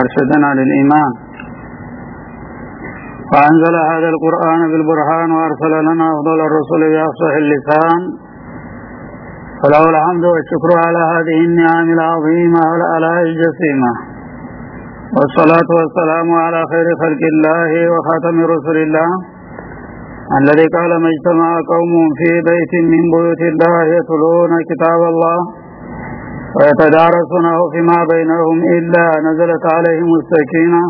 أرشدنا للإيمان. فأنزل هذا القرآن بالبرهان وأرسل لنا أفضل الرسل بأفصح اللسان. فله الحمد والشكر على هذه النعم العظيمة والآلاء الجسيمة. والصلاة والسلام على خير خلق الله وخاتم رسل الله. الذي قال ما اجتمع قوم في بيت من بيوت الله يتلون كتاب الله. ويتدارسونه فيما بينهم إلا نزلت عليهم السكينة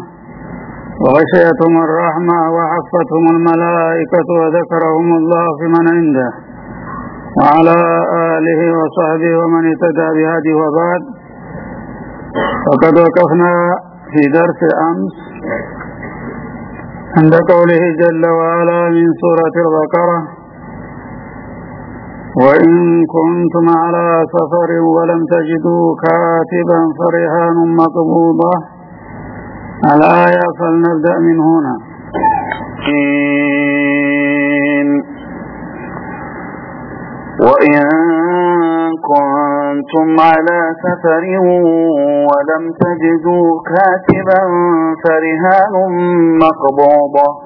وغشيتهم الرحمة وحفتهم الملائكة وذكرهم الله في من عنده وعلى آله وصحبه ومن اهتدى بهذه وبعد. وقد وقفنا في درس أمس عند قوله جل وعلا من سورة البقرة وإن كنتم على سفر ولم تجدوا كاتبا فرهان مقبوضة. الآية فلنبدأ من هنا. وإن كنتم على سفر ولم تجدوا كاتبا فرهان مقبوضة.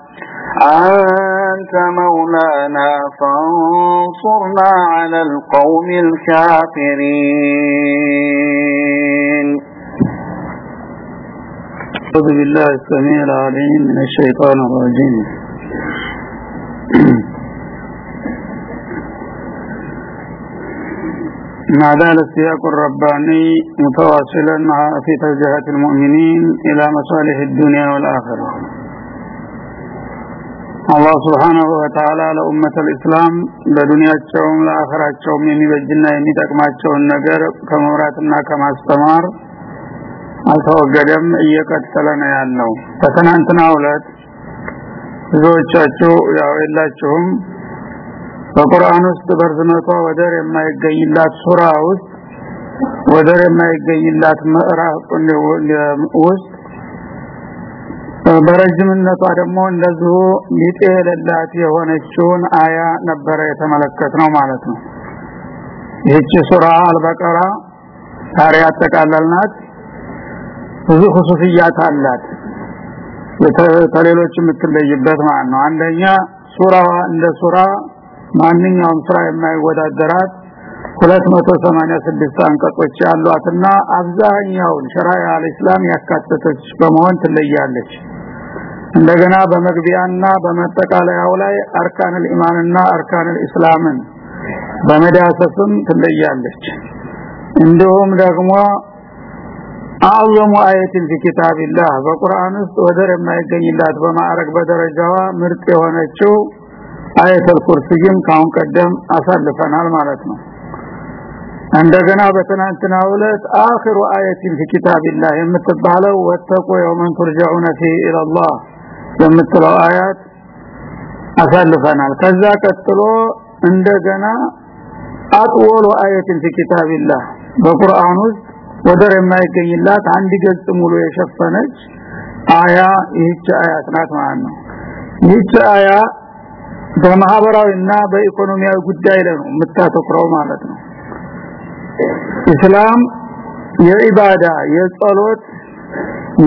أنت مولانا فانصرنا على القوم الكافرين. أعوذ بالله السميع العليم من الشيطان الرجيم. ما زال السياق الرباني متواصلا في توجيهات المؤمنين إلى مصالح الدنيا والآخرة. አላህ ስብሓናሁ ወተዓላ ለኡመት ልእስላም ለዱንያቸውም ለአኸራቸውም የሚበጅና የሚጠቅማቸውን ነገር ከመምራትና ከማስተማር አልተወገደም እየቀጠለ ነው ያለው። በትናንትና ሁለት ብዙዎቻችሁ ያው የላችሁም። በቁርአን ውስጥ በርዝመቷ ወደር የማይገኝላት ሱራ ውስጥ ወደር የማይገኝላት ምዕራፍ ውስጥ በረጅምነቷ ደግሞ እንደዚሁ ሊጤ የሌላት የሆነችውን አያ ነበረ የተመለከት ነው ማለት ነው። ይህች ሱራ አልበቀራ ዛሬ ያጠቃለልናት። ብዙ ሁሱፍያት አላት። ከሌሎች የምትለይበት ማለት ነው። አንደኛ ሱራዋ እንደ ሱራ ማንኛውም ስራ የማይወዳደራት 286 አንቀጾች ያሏትና አብዛኛውን ሸራያ አልእስላም ያካተተች በመሆን ትለያለች እንደገና በመግቢያና በመጠቃለያው ላይ አርካን ኢማንና አርካን እስላምን በመዳሰስም ትለያለች። እንዲሁም ደግሞ አዕዘሙ አየትን ፊ በቁርአን ውስጥ ወደር የማይገኝላት በማዕረግ በደረጃዋ ምርጥ የሆነችው አየተል ኩርሲይም ካሁን ቀደም አሳልፈናል ማለት ነው። እንደገና በትናንትናው ዕለት አኺሩ አየትን ፊ የምትባለው ወተቁ የውመን ቱርጃኡነ ፊ ኢላላህ የምትለው አያት አሳልፈናል። ከዛ ቀጥሎ እንደገና አጥወሉ አየትን ፊ ኪታቢላህ በቁርአን ውስጥ ወደር የማይገኝላት አንድ ገጽ ሙሉ የሸፈነች አያ ይህች አያት ናት ማለት ነው። ይህች አያ በማህበራዊና በኢኮኖሚያዊ ጉዳይ ላይ ነው የምታተኩረው ማለት ነው። እስላም የኢባዳ የጸሎት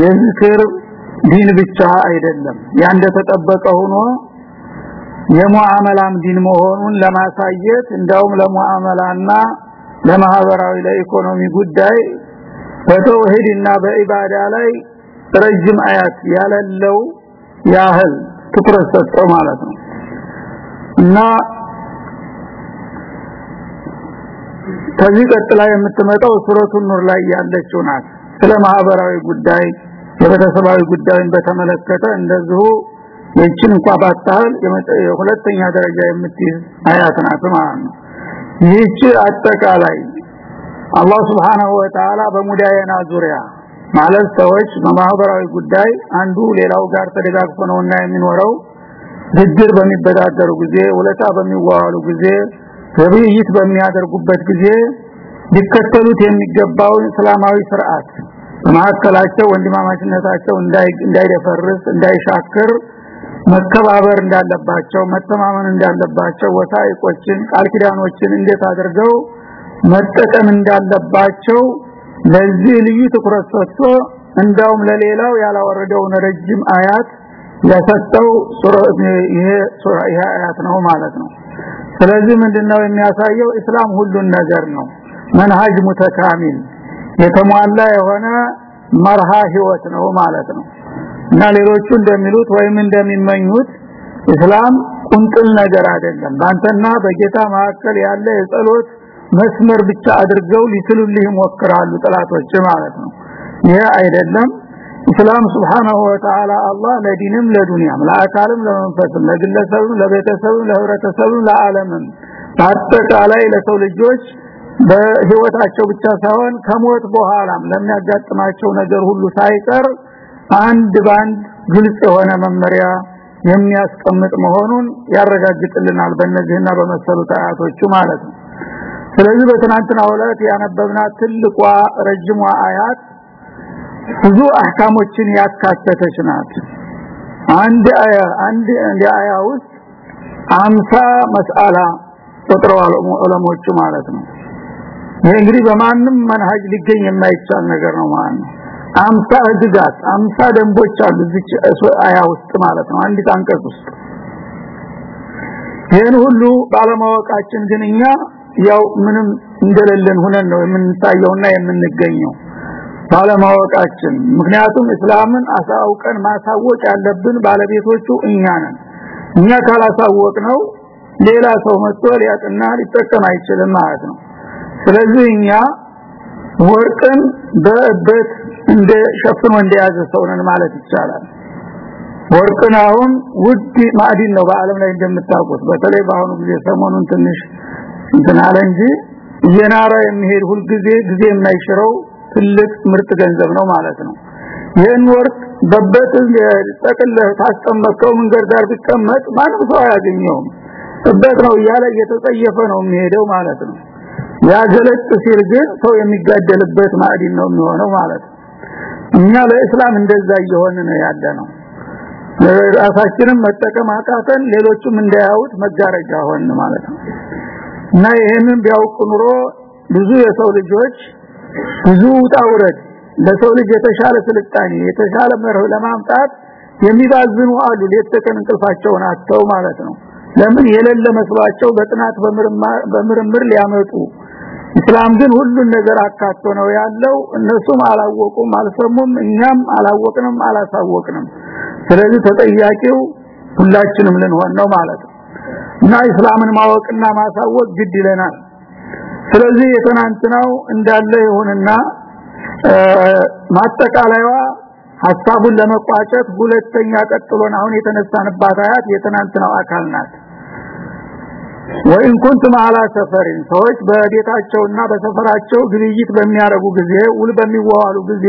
የዝክር ዲን ብቻ አይደለም። ያ እንደተጠበቀ ሆኖ የሙዓመላም ዲን መሆኑን ለማሳየት እንደውም ለሙዓመላና ለማህበራዊ ለኢኮኖሚ ጉዳይ በተውሂድና በኢባዳ ላይ ረጅም አያት ያለለው ያህል ትኩረት ሰጠው ማለት ነው። እና ከዚህ ቀጥላ የምትመጣው ሱረቱ ኑር ላይ ያለችው ናት። ስለ ማህበራዊ ጉዳይ የቤተሰባዊ ጉዳይን በተመለከተ እንደዚሁ የችን እንኳን ባታል የሁለተኛ ደረጃ የምትይዝ አያት ናት ማለት ነው። ይህች አጠቃላይ አላህ Subhanahu Wa በሙዳየና ዙሪያ ማለት ሰዎች በማህበራዊ ጉዳይ አንዱ ሌላው ጋር ተደጋግፎ ነውና የሚኖረው ብድር በሚበዳደሩ ጊዜ ውለታ በሚዋዋሉ ጊዜ ግብይት በሚያደርጉበት ጊዜ ሊከተሉት የሚገባው እስላማዊ ስርዓት በማከላቸው ወንድማማችነታቸው እንዳይደፈርስ እንዳይሻክር መከባበር እንዳለባቸው መተማመን እንዳለባቸው ወሳይቆችን ቃል ኪዳኖችን እንዴት አድርገው መጠቀም እንዳለባቸው ለዚህ ልዩ ትኩረት ሰጥቶ እንዳውም ለሌላው ያላወረደውን ረጅም አያት ይሄ ይሄ አያት ነው ማለት ነው። ስለዚህ ምንድነው የሚያሳየው? እስላም ሁሉን ነገር ነው። መንሃጅ ሙተካሚል የተሟላ የሆነ መርሃ ህይወት ነው ማለት ነው። እና ሌሎቹ እንደሚሉት ወይም እንደሚመኙት እስላም ቁንጥል ነገር አይደለም። ባንተና በጌታ መካከል ያለ የጸሎት መስመር ብቻ አድርገው ሊስሉልህ ይሞክራሉ ጥላቶች ማለት ነው። ይሄ አይደለም። እስላም Subhanahu Wa አላህ ለዲንም ለዱንያም ለአካልም ለመንፈስም ለግለሰብም ለቤተሰብም ለህብረተሰብም ለዓለምም በአጠቃላይ ለሰው ልጆች በህይወታቸው ብቻ ሳይሆን ከሞት በኋላም ለሚያጋጥማቸው ነገር ሁሉ ሳይቀር አንድ ባንድ ግልጽ የሆነ መመሪያ የሚያስቀምጥ መሆኑን ያረጋግጥልናል በእነዚህና በመሰሉት አያቶቹ ማለት ነው። ስለዚህ በትናንትና ዕለት ያነበብናት ትልቋ ረጅሟ አያት ብዙ አህካሞችን ያካተተች ናት። አንድ አያ አንድ አያ ውስጥ 50 መስአላ ቆጥረዋል ዑለሞቹ ማለት ነው እንግዲህ በማንም መንሃጅ ሊገኝ የማይቻል ነገር ነው ማለት ነው። 50 ህግጋት 50 ደንቦች አሉ እዚህ አያ ውስጥ ማለት ነው አንዲት አንቀጽ ውስጥ። ይሄን ሁሉ ባለማወቃችን ግን እኛ ያው ምንም እንደሌለን ሆነን ነው የምንታየውና የምንገኘው ባለማወቃችን። ምክንያቱም እስላምን አሳውቀን ማሳወቅ ያለብን ባለቤቶቹ እኛ ነን። እኛ ካላሳወቅ ነው ሌላ ሰው መጥቶ ሊያጥና ሊጠቀም አይችልም ማለት ነው ስለዚህ እኛ ወርቅን በእበት እንደ ሸፍኖ እንደያዘ ሰው ነን ማለት ይቻላል። ወርቅን አሁን ውድ ማዕድን ነው በአለም ላይ እንደምታውቁት። በተለይ በአሁኑ ጊዜ ሰሞኑን ትንሽ እንትን አለ እንጂ እየናረ የሚሄድ ሁል ጊዜ ጊዜ የማይሽረው ትልቅ ምርጥ ገንዘብ ነው ማለት ነው። ይህን ወርቅ በበት ጠቅልህ ታስቀመጥከው መንገድ ዳር ቢቀመጥ ማንም ሰው አያገኘውም። እበት ነው እያለ እየተጸየፈ ነው የሚሄደው ማለት ነው ያገለጥ ሲል ግን ሰው የሚጋደልበት ማዕድን ነው የሚሆነው ማለት ነው። እኛ ለእስላም እንደዛ እየሆነ ነው ያለ ነው ራሳችንን መጠቀም አቃተን ሌሎችም እንዳያውት መጋረጃ ሆን ማለት ነው። እና ይሄንን ቢያውቁ ኑሮ ብዙ የሰው ልጆች ብዙ ውጣውረድ ለሰው ልጅ የተሻለ ስልጣኔ የተሻለ መርህ ለማምጣት የሚባዝኑ አሉ። ለተቀን እንቅልፋቸውን አጥተው ማለት ነው። ለምን? የሌለ መስሏቸው በጥናት በምርምር ሊያመጡ እስላም ግን ሁሉን ነገር አካቶ ነው ያለው። እነሱም አላወቁም አልሰሙም እኛም አላወቅንም አላሳወቅንም። ስለዚህ ተጠያቂው ሁላችንም ልንሆን ነው ማለት ነው። እና እስላምን ማወቅና ማሳወቅ ግድ ይለናል። ስለዚህ የትናንትናው እንዳለ ይሁንና ማጠቃለያዋ ሐሳቡን ለመቋጨት ሁለተኛ ቀጥሎን አሁን የተነሳንባት አያት የትናንትናው አካል ናት ወይን ኩንቱም አላ ሰፈሪን ሰዎች በቤታቸውና በሰፈራቸው ግብይት በሚያረጉ ጊዜ ውል በሚዋዋሉ ጊዜ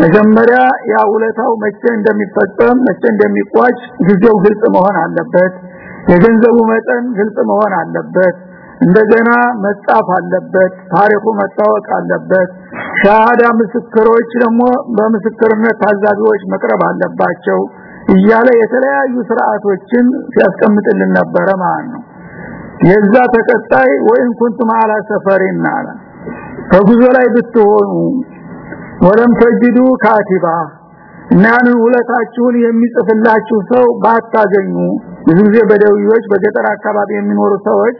መጀመሪያ ያ ውለታው መቼ እንደሚፈጸም መቼ እንደሚቋጭ ጊዜው ግልጽ መሆን አለበት። የገንዘቡ መጠን ግልጽ መሆን አለበት። እንደገና መጻፍ አለበት ታሪኩ መታወቅ አለበት። ሻሃዳ ምስክሮች ደግሞ በምስክርነት ታዛቢዎች መቅረብ አለባቸው እያለ የተለያዩ ስርዓቶችን ሲያስቀምጥልን ነበረ ማለት ነው የዛ ተከታይ ወይን ኩንቱም አላ ሰፈሪና አለ። ከጉዞ ላይ ብትሆኑ ወለም ተጅዱ ካቲባ እና ያንን ውለታችሁን የሚጽፍላችሁ ሰው ባታገኙ። ብዙ ጊዜ በደውዮች በገጠር አካባቢ የሚኖሩ ሰዎች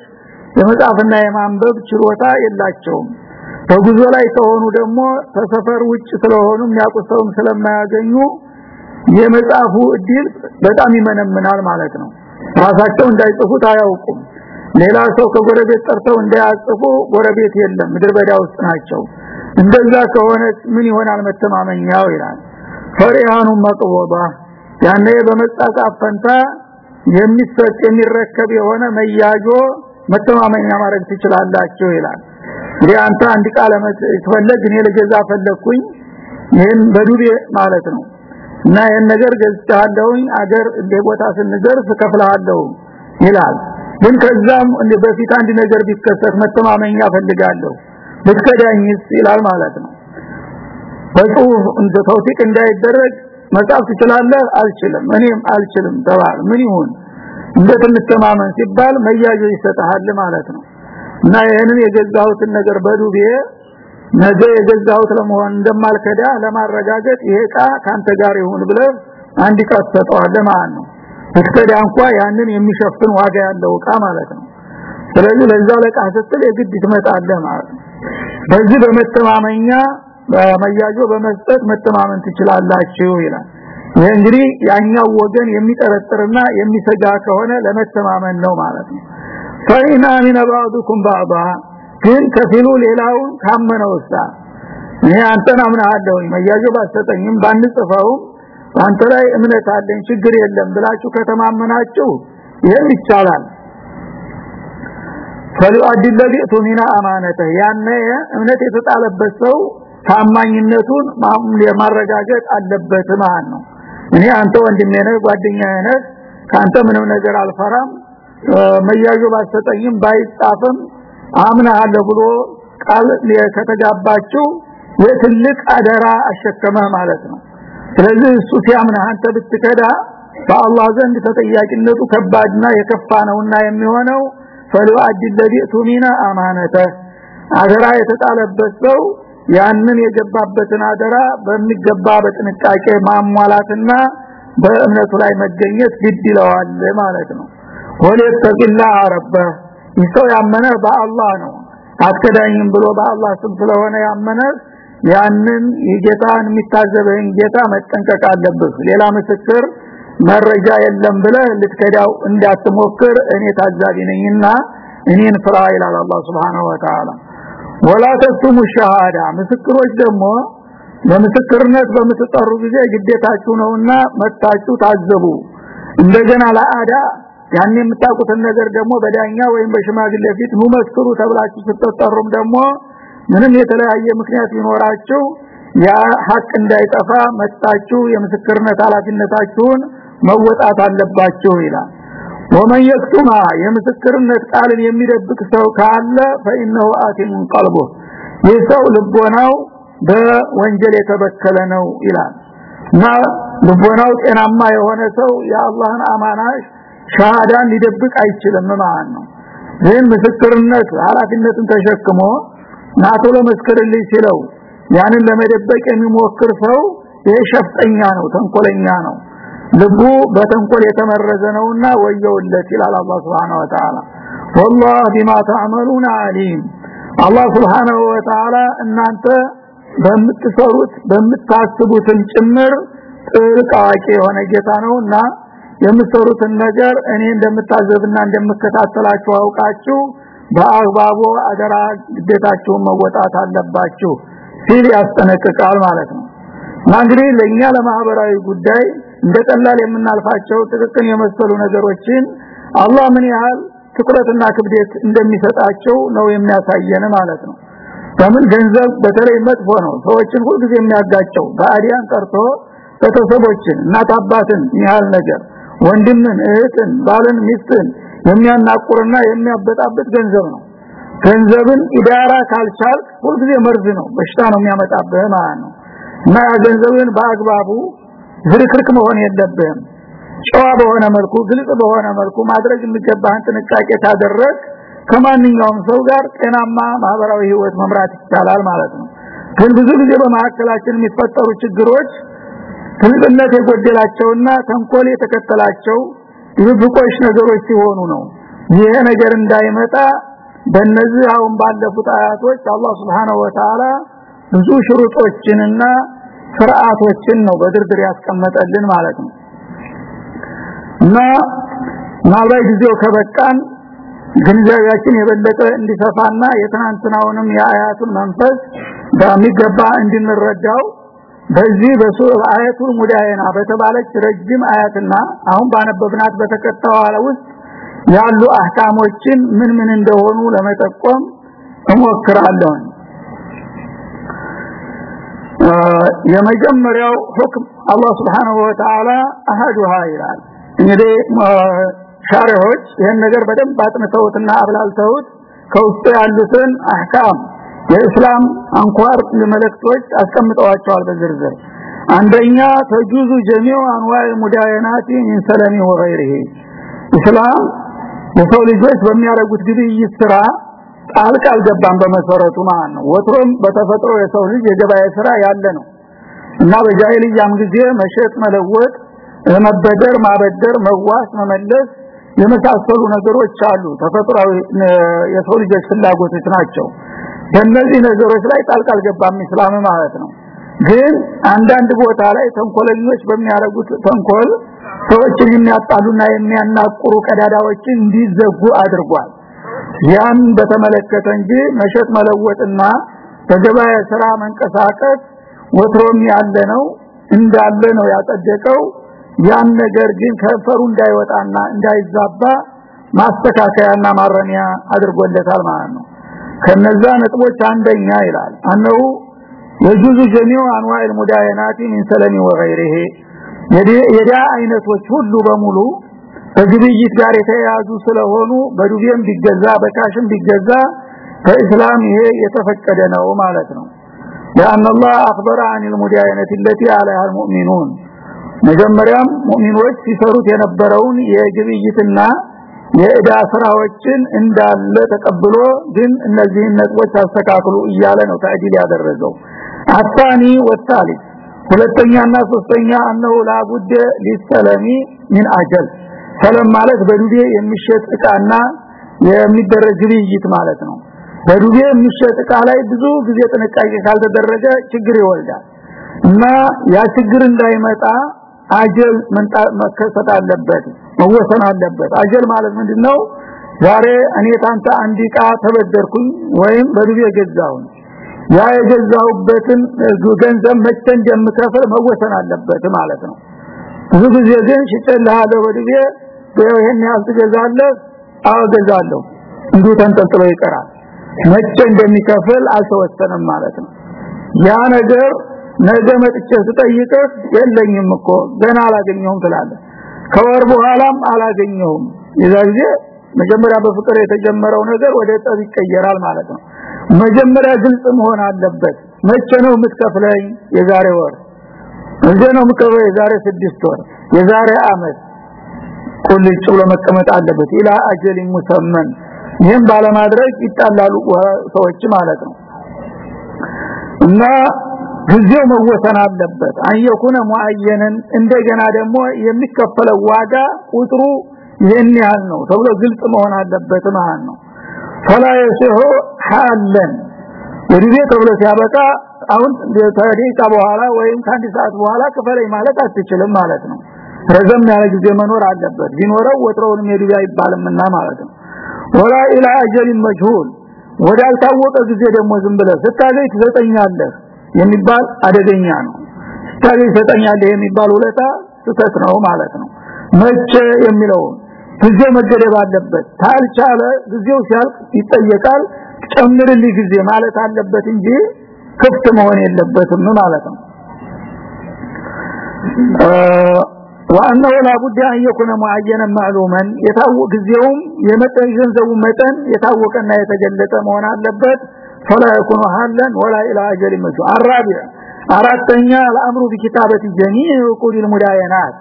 የመጻፍና የማንበብ ችሎታ የላቸውም። በጉዞ ላይ ከሆኑ ደግሞ ተሰፈር ውጭ ስለሆኑ የሚያውቁ ስለማያገኙ የመጻፉ እድል በጣም ይመነምናል ማለት ነው። ራሳቸው እንዳይጽፉት አያውቁም ሌላ ሰው ከጎረቤት ጠርተው እንዳያጽፉ ጎረቤት የለም ምድር በዳ ውስጥ ናቸው። እንደዛ ከሆነ ምን ይሆናል መተማመኛው? ይላል። ፈሪሃኑ መቅወባ ያኔ በመጻጻፍ ፈንታ የሚሰጥ የሚረከብ የሆነ መያጆ መተማመኛ ማድረግ ትችላላችሁ ይላል። እንግዲህ አንተ አንድ ቃለ ትፈልግ እኔ ለገዛ ፈለኩኝ ይሄን በዱቤ ማለት ነው። እና ይሄን ነገር ገዝቻለሁኝ አገር እንደ ቦታ ስንደርስ ከፍልሃለሁ ይላል ግን ከዛም በፊት አንድ ነገር ቢከሰት መተማመኛ ፈልጋለሁ ብትከዳኝስ? ይላል ማለት ነው። በጽሁፍ እንደ ተውፊቅ እንዳይደረግ መጻፍ ትችላለህ? አልችልም። እኔም አልችልም ተባል ምን ይሁን? እንዴት እንተማመን ሲባል መያጆ ይሰጣል ማለት ነው። እና ይሄንን የገዛሁትን ነገር በዱቤ ነገ የገዛሁት ለመሆን እንደማልከዳ ለማረጋገጥ ይሄ ቃ ካንተ ጋር ይሁን ብለ አንድ ቃ ተሰጠዋለህ ማለት ነው ብትከዳ እንኳ ያንን የሚሸፍን ዋጋ ያለው ቃ ማለት ነው። ስለዚህ ለዛ ለቃ ስትል የግድ ትመጣለህ ማለት ነው። በዚህ በመተማመኛ በመያጆ በመስጠት መተማመን ትችላላችሁ ይላል። ይሄ እንግዲህ ያኛው ወገን የሚጠረጥርና የሚሰጋ ከሆነ ለመተማመን ነው ማለት ነው። ፈኢና ሚን ባዕዱኩም ባዕዳ ግን ከፊሉ ሌላውን ካመነውሳ። እኔ አንተን አምናለሁኝ መያጆ ባሰጠኝም ባንጽፈውም አንተ ላይ እምነት አለኝ ችግር የለም ብላችሁ ከተማመናችሁ ይሄም ይቻላል። ፈሊአድ ለቢቱ አማነተ ያነ እምነት የተጣለበት ሰው ታማኝነቱን ማረጋገጥ አለበት ማለት ነው። እኔ አንተ ወንድሜ ነህ ጓደኛዬ ነህ ካንተ ምንም ነገር አልፈራም መያዩ ባሰጠኝም ባይጣፍም አምናለሁ ብሎ ቃል ከተጋባችሁ የትልቅ አደራ አሸከመህ ማለት ነው። ስለዚህ እሱ ሲያምነህ አንተ ብትከዳ በአላህ ዘንድ ተጠያቂነቱ ከባድና የከፋ ነውና የሚሆነው ፈሉአድ الذي ቱሚና አማነተ አደራ የተጣለበት ሰው ያንን የገባበትን አደራ በሚገባ በጥንቃቄ ማሟላትና በእምነቱ ላይ መገኘት ግድ ይለዋል ማለት ነው ወለተቂላ ረበ ይሰው ያመነ በአላህ ነው አትከዳኝም ብሎ በአላህ ስም ስለሆነ ያመነ ያንን የጌታን የሚታዘበህን ጌታ መጠንቀቅ አለብህ። ሌላ ምስክር መረጃ የለም ብለ ልትከዳው እንዳትሞክር እኔ ታዛቢ ነኝና እኔን ፍራ ይላል አላህ Subhanahu Wa Ta'ala ወላ ተክቱሙ ሸሃዳ። ምስክሮች ደግሞ ለምስክርነት በምትጠሩ ጊዜ ግዴታችሁ ነውና መጣችሁ ታዘቡ። እንደገና ለአዳ ያን የምታውቁትን ነገር ደግሞ በዳኛ ወይም በሽማግሌ ፊት ኑ ተብላችሁ ስትጠሩም ደግሞ ምንም የተለያየ ምክንያት ይኖራችሁ ያ ሀቅ እንዳይጠፋ መጣችሁ የምስክርነት ኃላፊነታችሁን መወጣት አለባችሁ ይላል። ወመን የክቱማ የምስክርነት ቃልን የሚደብቅ ሰው ካለ ፈኢነሁ አቲሙን ቀልቡ ይህ ሰው ልቦናው በወንጀል የተበከለ ነው ይላል። እና ልቦናው ጤናማ የሆነ ሰው የአላህን አማና ሻሃዳን ሊደብቅ አይችልም ማለት ነው። ይህን ምስክርነት ኃላፊነትን ተሸክሞ ናቶ ለመስክርልኝ ሲለው ያንን ለመደበቅ የሚሞክር ሰው ይሄ ሸፍጠኛ ነው ተንኮለኛ ነው ልቡ በተንኮል የተመረዘ ነውና ወየውለት ይላል አላህ Subhanahu Wa Ta'ala والله بما تعملون عليم አላህ Subhanahu Wa Ta'ala እናንተ በምትሰሩት በምታስቡትም ጭምር ጥልቅ አዋቂ የሆነ ጌታ ነውና የምትሰሩትን ነገር እኔ እንደምታዘብና እንደምከታተላችሁ አውቃችሁ በአግባቡ አደራ ግዴታችሁን መወጣት አለባችሁ ሲል ያስጠነቅቃል ማለት ነው። እና እንግዲህ ለማህበራዊ ጉዳይ እንደ ቀላል የምናልፋቸው ጥቅቅን የመሰሉ ነገሮችን አላህ ምን ያህል ትኩረትና ክብደት እንደሚሰጣቸው ነው የሚያሳየን ማለት ነው። በምን ገንዘብ በተለይ መጥፎ ነው። ሰዎችን ሁልጊዜ የሚያጋጨው በአዲያን ቀርቶ ቤተሰቦችን እናት አባትን ያህል ነገር ወንድምን እህትን ባልን ሚስትን የሚያናቁርና የሚያበጣብጥ ገንዘብ ነው። ገንዘብን ኢዳራ ካልቻል ሁልጊዜ መርዝ ነው በሽታ ነው የሚያመጣብህ ማለት ነው። እና ገንዘብን በአግባቡ ዝርክርክ መሆን የለብህም። ጨዋ በሆነ መልኩ ግልጽ በሆነ መልኩ ማድረግ የሚገባህን ጥንቃቄ ታደረግ ከማንኛውም ሰው ጋር ጤናማ ማህበራዊ ህይወት መምራት ይቻላል ማለት ነው። ግን ብዙ ጊዜ በመካከላችን የሚፈጠሩ ችግሮች ግልጽነት የጎደላቸውና ተንኮል የተከተላቸው ድብቆች ነገሮች ሲሆኑ ነው። ይሄ ነገር እንዳይመጣ በእነዚህ አሁን ባለፉት አያቶች አላህ Subhanahu Wa Ta'ala ብዙ ሽሩጦችንና ስርዓቶችን ነው በድርድር ያስቀመጠልን ማለት ነው። እና ማላይ ጊዜው ከበቃን ግንዛቤያችን የበለጠ እንዲሰፋና የትናንትናውንም የአያቱን መንፈስ በሚገባ እንድንረዳው በዚህ በሱረ አያቱል ሙዳየና በተባለች ረጅም አያትና አሁን ባነበብናት በተከታዋለ ውስጥ ያሉ አህካሞችን ምን ምን እንደሆኑ ለመጠቆም እሞክራለሁ የመጀመሪያው ሁክም አላህ Subhanahu Wa Ta'ala አሃዱሃ ይላል። እንግዲህ ሻሪዎች ይህን ነገር በደንብ አጥንተውትና አብላልተውት ከውስጡ ያሉትን አህካም የእስላም አንኳር መልእክቶች አስቀምጠዋቸዋል በዝርዝር። አንደኛ ተጁዙ ጀሚዑ አንዋዕ ሙዳየናቲ ሚን ሰለሚ ወገይሪሂ። እስላም የሰው ልጆች በሚያደርጉት ግብይት ስራ ጣልቃ አልገባም በመሰረቱ ማለት ነው። ወትሮም በተፈጥሮ የሰው ልጅ የገበያ ስራ ያለ ነው እና በጃሂልያም ጊዜ መሸጥ መለወጥ መበደር ማበደር መዋስ መመለስ የመሳሰሉ ነገሮች አሉ። ተፈጥሯዊ የሰው ልጆች ፍላጎቶች ናቸው በእነዚህ ነገሮች ላይ ጣልቃ አልገባም እስላም ማለት ነው። ግን አንዳንድ ቦታ ላይ ተንኮለኞች በሚያረጉት ተንኮል ሰዎችን የሚያጣሉና የሚያናቁሩ ቀዳዳዎችን እንዲዘጉ አድርጓል። ያን በተመለከተ እንጂ መሸጥ መለወጥና በገበያ ስራ መንቀሳቀስ ወትሮም ያለ ነው እንዳለ ነው ያጸደቀው። ያን ነገር ግን ከፈሩ እንዳይወጣና እንዳይዛባ ማስተካከያና ማረሚያ አድርጎለታል ማለት ነው ከነዛ ነጥቦች አንደኛ ይላል አነው የጁዙ ጀሚዑ አንዋዕ المداينات من سلم وغيره የዳ አይነቶች ሁሉ በሙሉ ከግብይት ጋር የተያያዙ ስለሆኑ በዱቤም ቢገዛ በካሽም ቢገዛ ከእስላም ይሄ የተፈቀደ ነው ማለት ነው لأن الله أخبر عن المداينة التي عليها المؤمنون መጀመሪያም ሙእሚኖች ሲሰሩት የነበረውን የግብይትና የእዳ ስራዎችን እንዳለ ተቀብሎ ግን እነዚህን ነጥቦች አስተካክሉ እያለ ነው ታዲል ያደረገው። አጣኒ ወታሊ ሁለተኛና ሶስተኛ አነው ላቡደ ሊሰለሚ ምን አጀል። ሰለም ማለት በዱቤ የሚሸጥ እቃና የሚደረግ ግብይት ማለት ነው። በዱቤ የሚሸጥ እቃ ላይ ብዙ ጊዜ ጥንቃቄ ካልተደረገ ችግር ይወልዳል። እና ያ ችግር እንዳይመጣ አጀል መከሰት አለበት መወሰን አለበት። አጀል ማለት ምንድነው? ዛሬ እኔ ታንተ አንድ እቃ ተበደርኩኝ ወይም በዱቤ ገዛሁኝ ያ የገዛሁበትን ገንዘብ መቼ እንደምከፍል መወሰን አለበት ማለት ነው። ብዙ ጊዜ ግን ሽጨልሃለሁ በዱቤ ይሄን ያህል ትገዛለህ? አገዛለሁ እንዲሁ ተንጠልጥሎ ይቀራል። መቼ እንደሚከፍል አልተወሰነም ማለት ነው። ያ ነገር ነገ መጥቼ ስጠይቅህ የለኝም እኮ ገና አላገኘሁም ትላለህ። ከወር በኋላም አላገኘሁም። የዛ ጊዜ መጀመሪያ በፍቅር የተጀመረው ነገር ወደ ጠብ ይቀየራል ማለት ነው። መጀመሪያ ግልጽ መሆን አለበት። መቼ ነው የምትከፍለኝ? የዛሬ ወር። እዚህ ነው የምትከፍለው? የዛሬ ስድስት ወር። የዛሬ አመት። ቁልጭ ብሎ መቀመጥ አለበት። ኢላ አጀል ሙሰመን። ይህም ባለማድረግ ይጣላሉ ሰዎች ማለት ነው። እና ጊዜው መወሰን አለበት። አየኩነ ሙአየነን እንደገና ደግሞ የሚከፈለው ዋጋ ቁጥሩ ይሄን ያህል ነው ተብሎ ግልጽ መሆን አለበት ማለት ነው። ፈላ የሲሁ ሐለን ወዲህ ተብሎ ሲያበቃ አሁን ከደቂቃ በኋላ ወይም ከአንድ ሰዓት በኋላ ክፈለኝ ማለት አትችልም ማለት ነው። ረዘም ያለ ጊዜ መኖር አለበት። ቢኖረው ወትሮውንም የዱቢያ አይባልምና ማለት ነው። ወላ ኢላ አጀል መጅሁል ወዳልታወቀ ጊዜ ደግሞ ዝም ብለህ ስታገኝ ትሰጠኛለህ የሚባል አደገኛ ነው ስታገኝ ትሰጠኛለህ የሚባል ውለታ ስህተት ነው ማለት ነው መቼ የሚለው ጊዜ መገደብ አለበት ታልቻለ ጊዜው ሲያልቅ ይጠየቃል ጨምርልኝ ጊዜ ማለት አለበት እንጂ ክፍት መሆን የለበትም ማለት ነው وانه لا بد ان يكون معينا معلوما የታወቀ ጊዜውም የመጠን ገንዘቡ መጠን የታወቀና የተገለጠ መሆን አለበት فلا يكون حالا ولا الى اجل مسو الرابع አራተኛ الامر بكتابه جميع عقود المداينات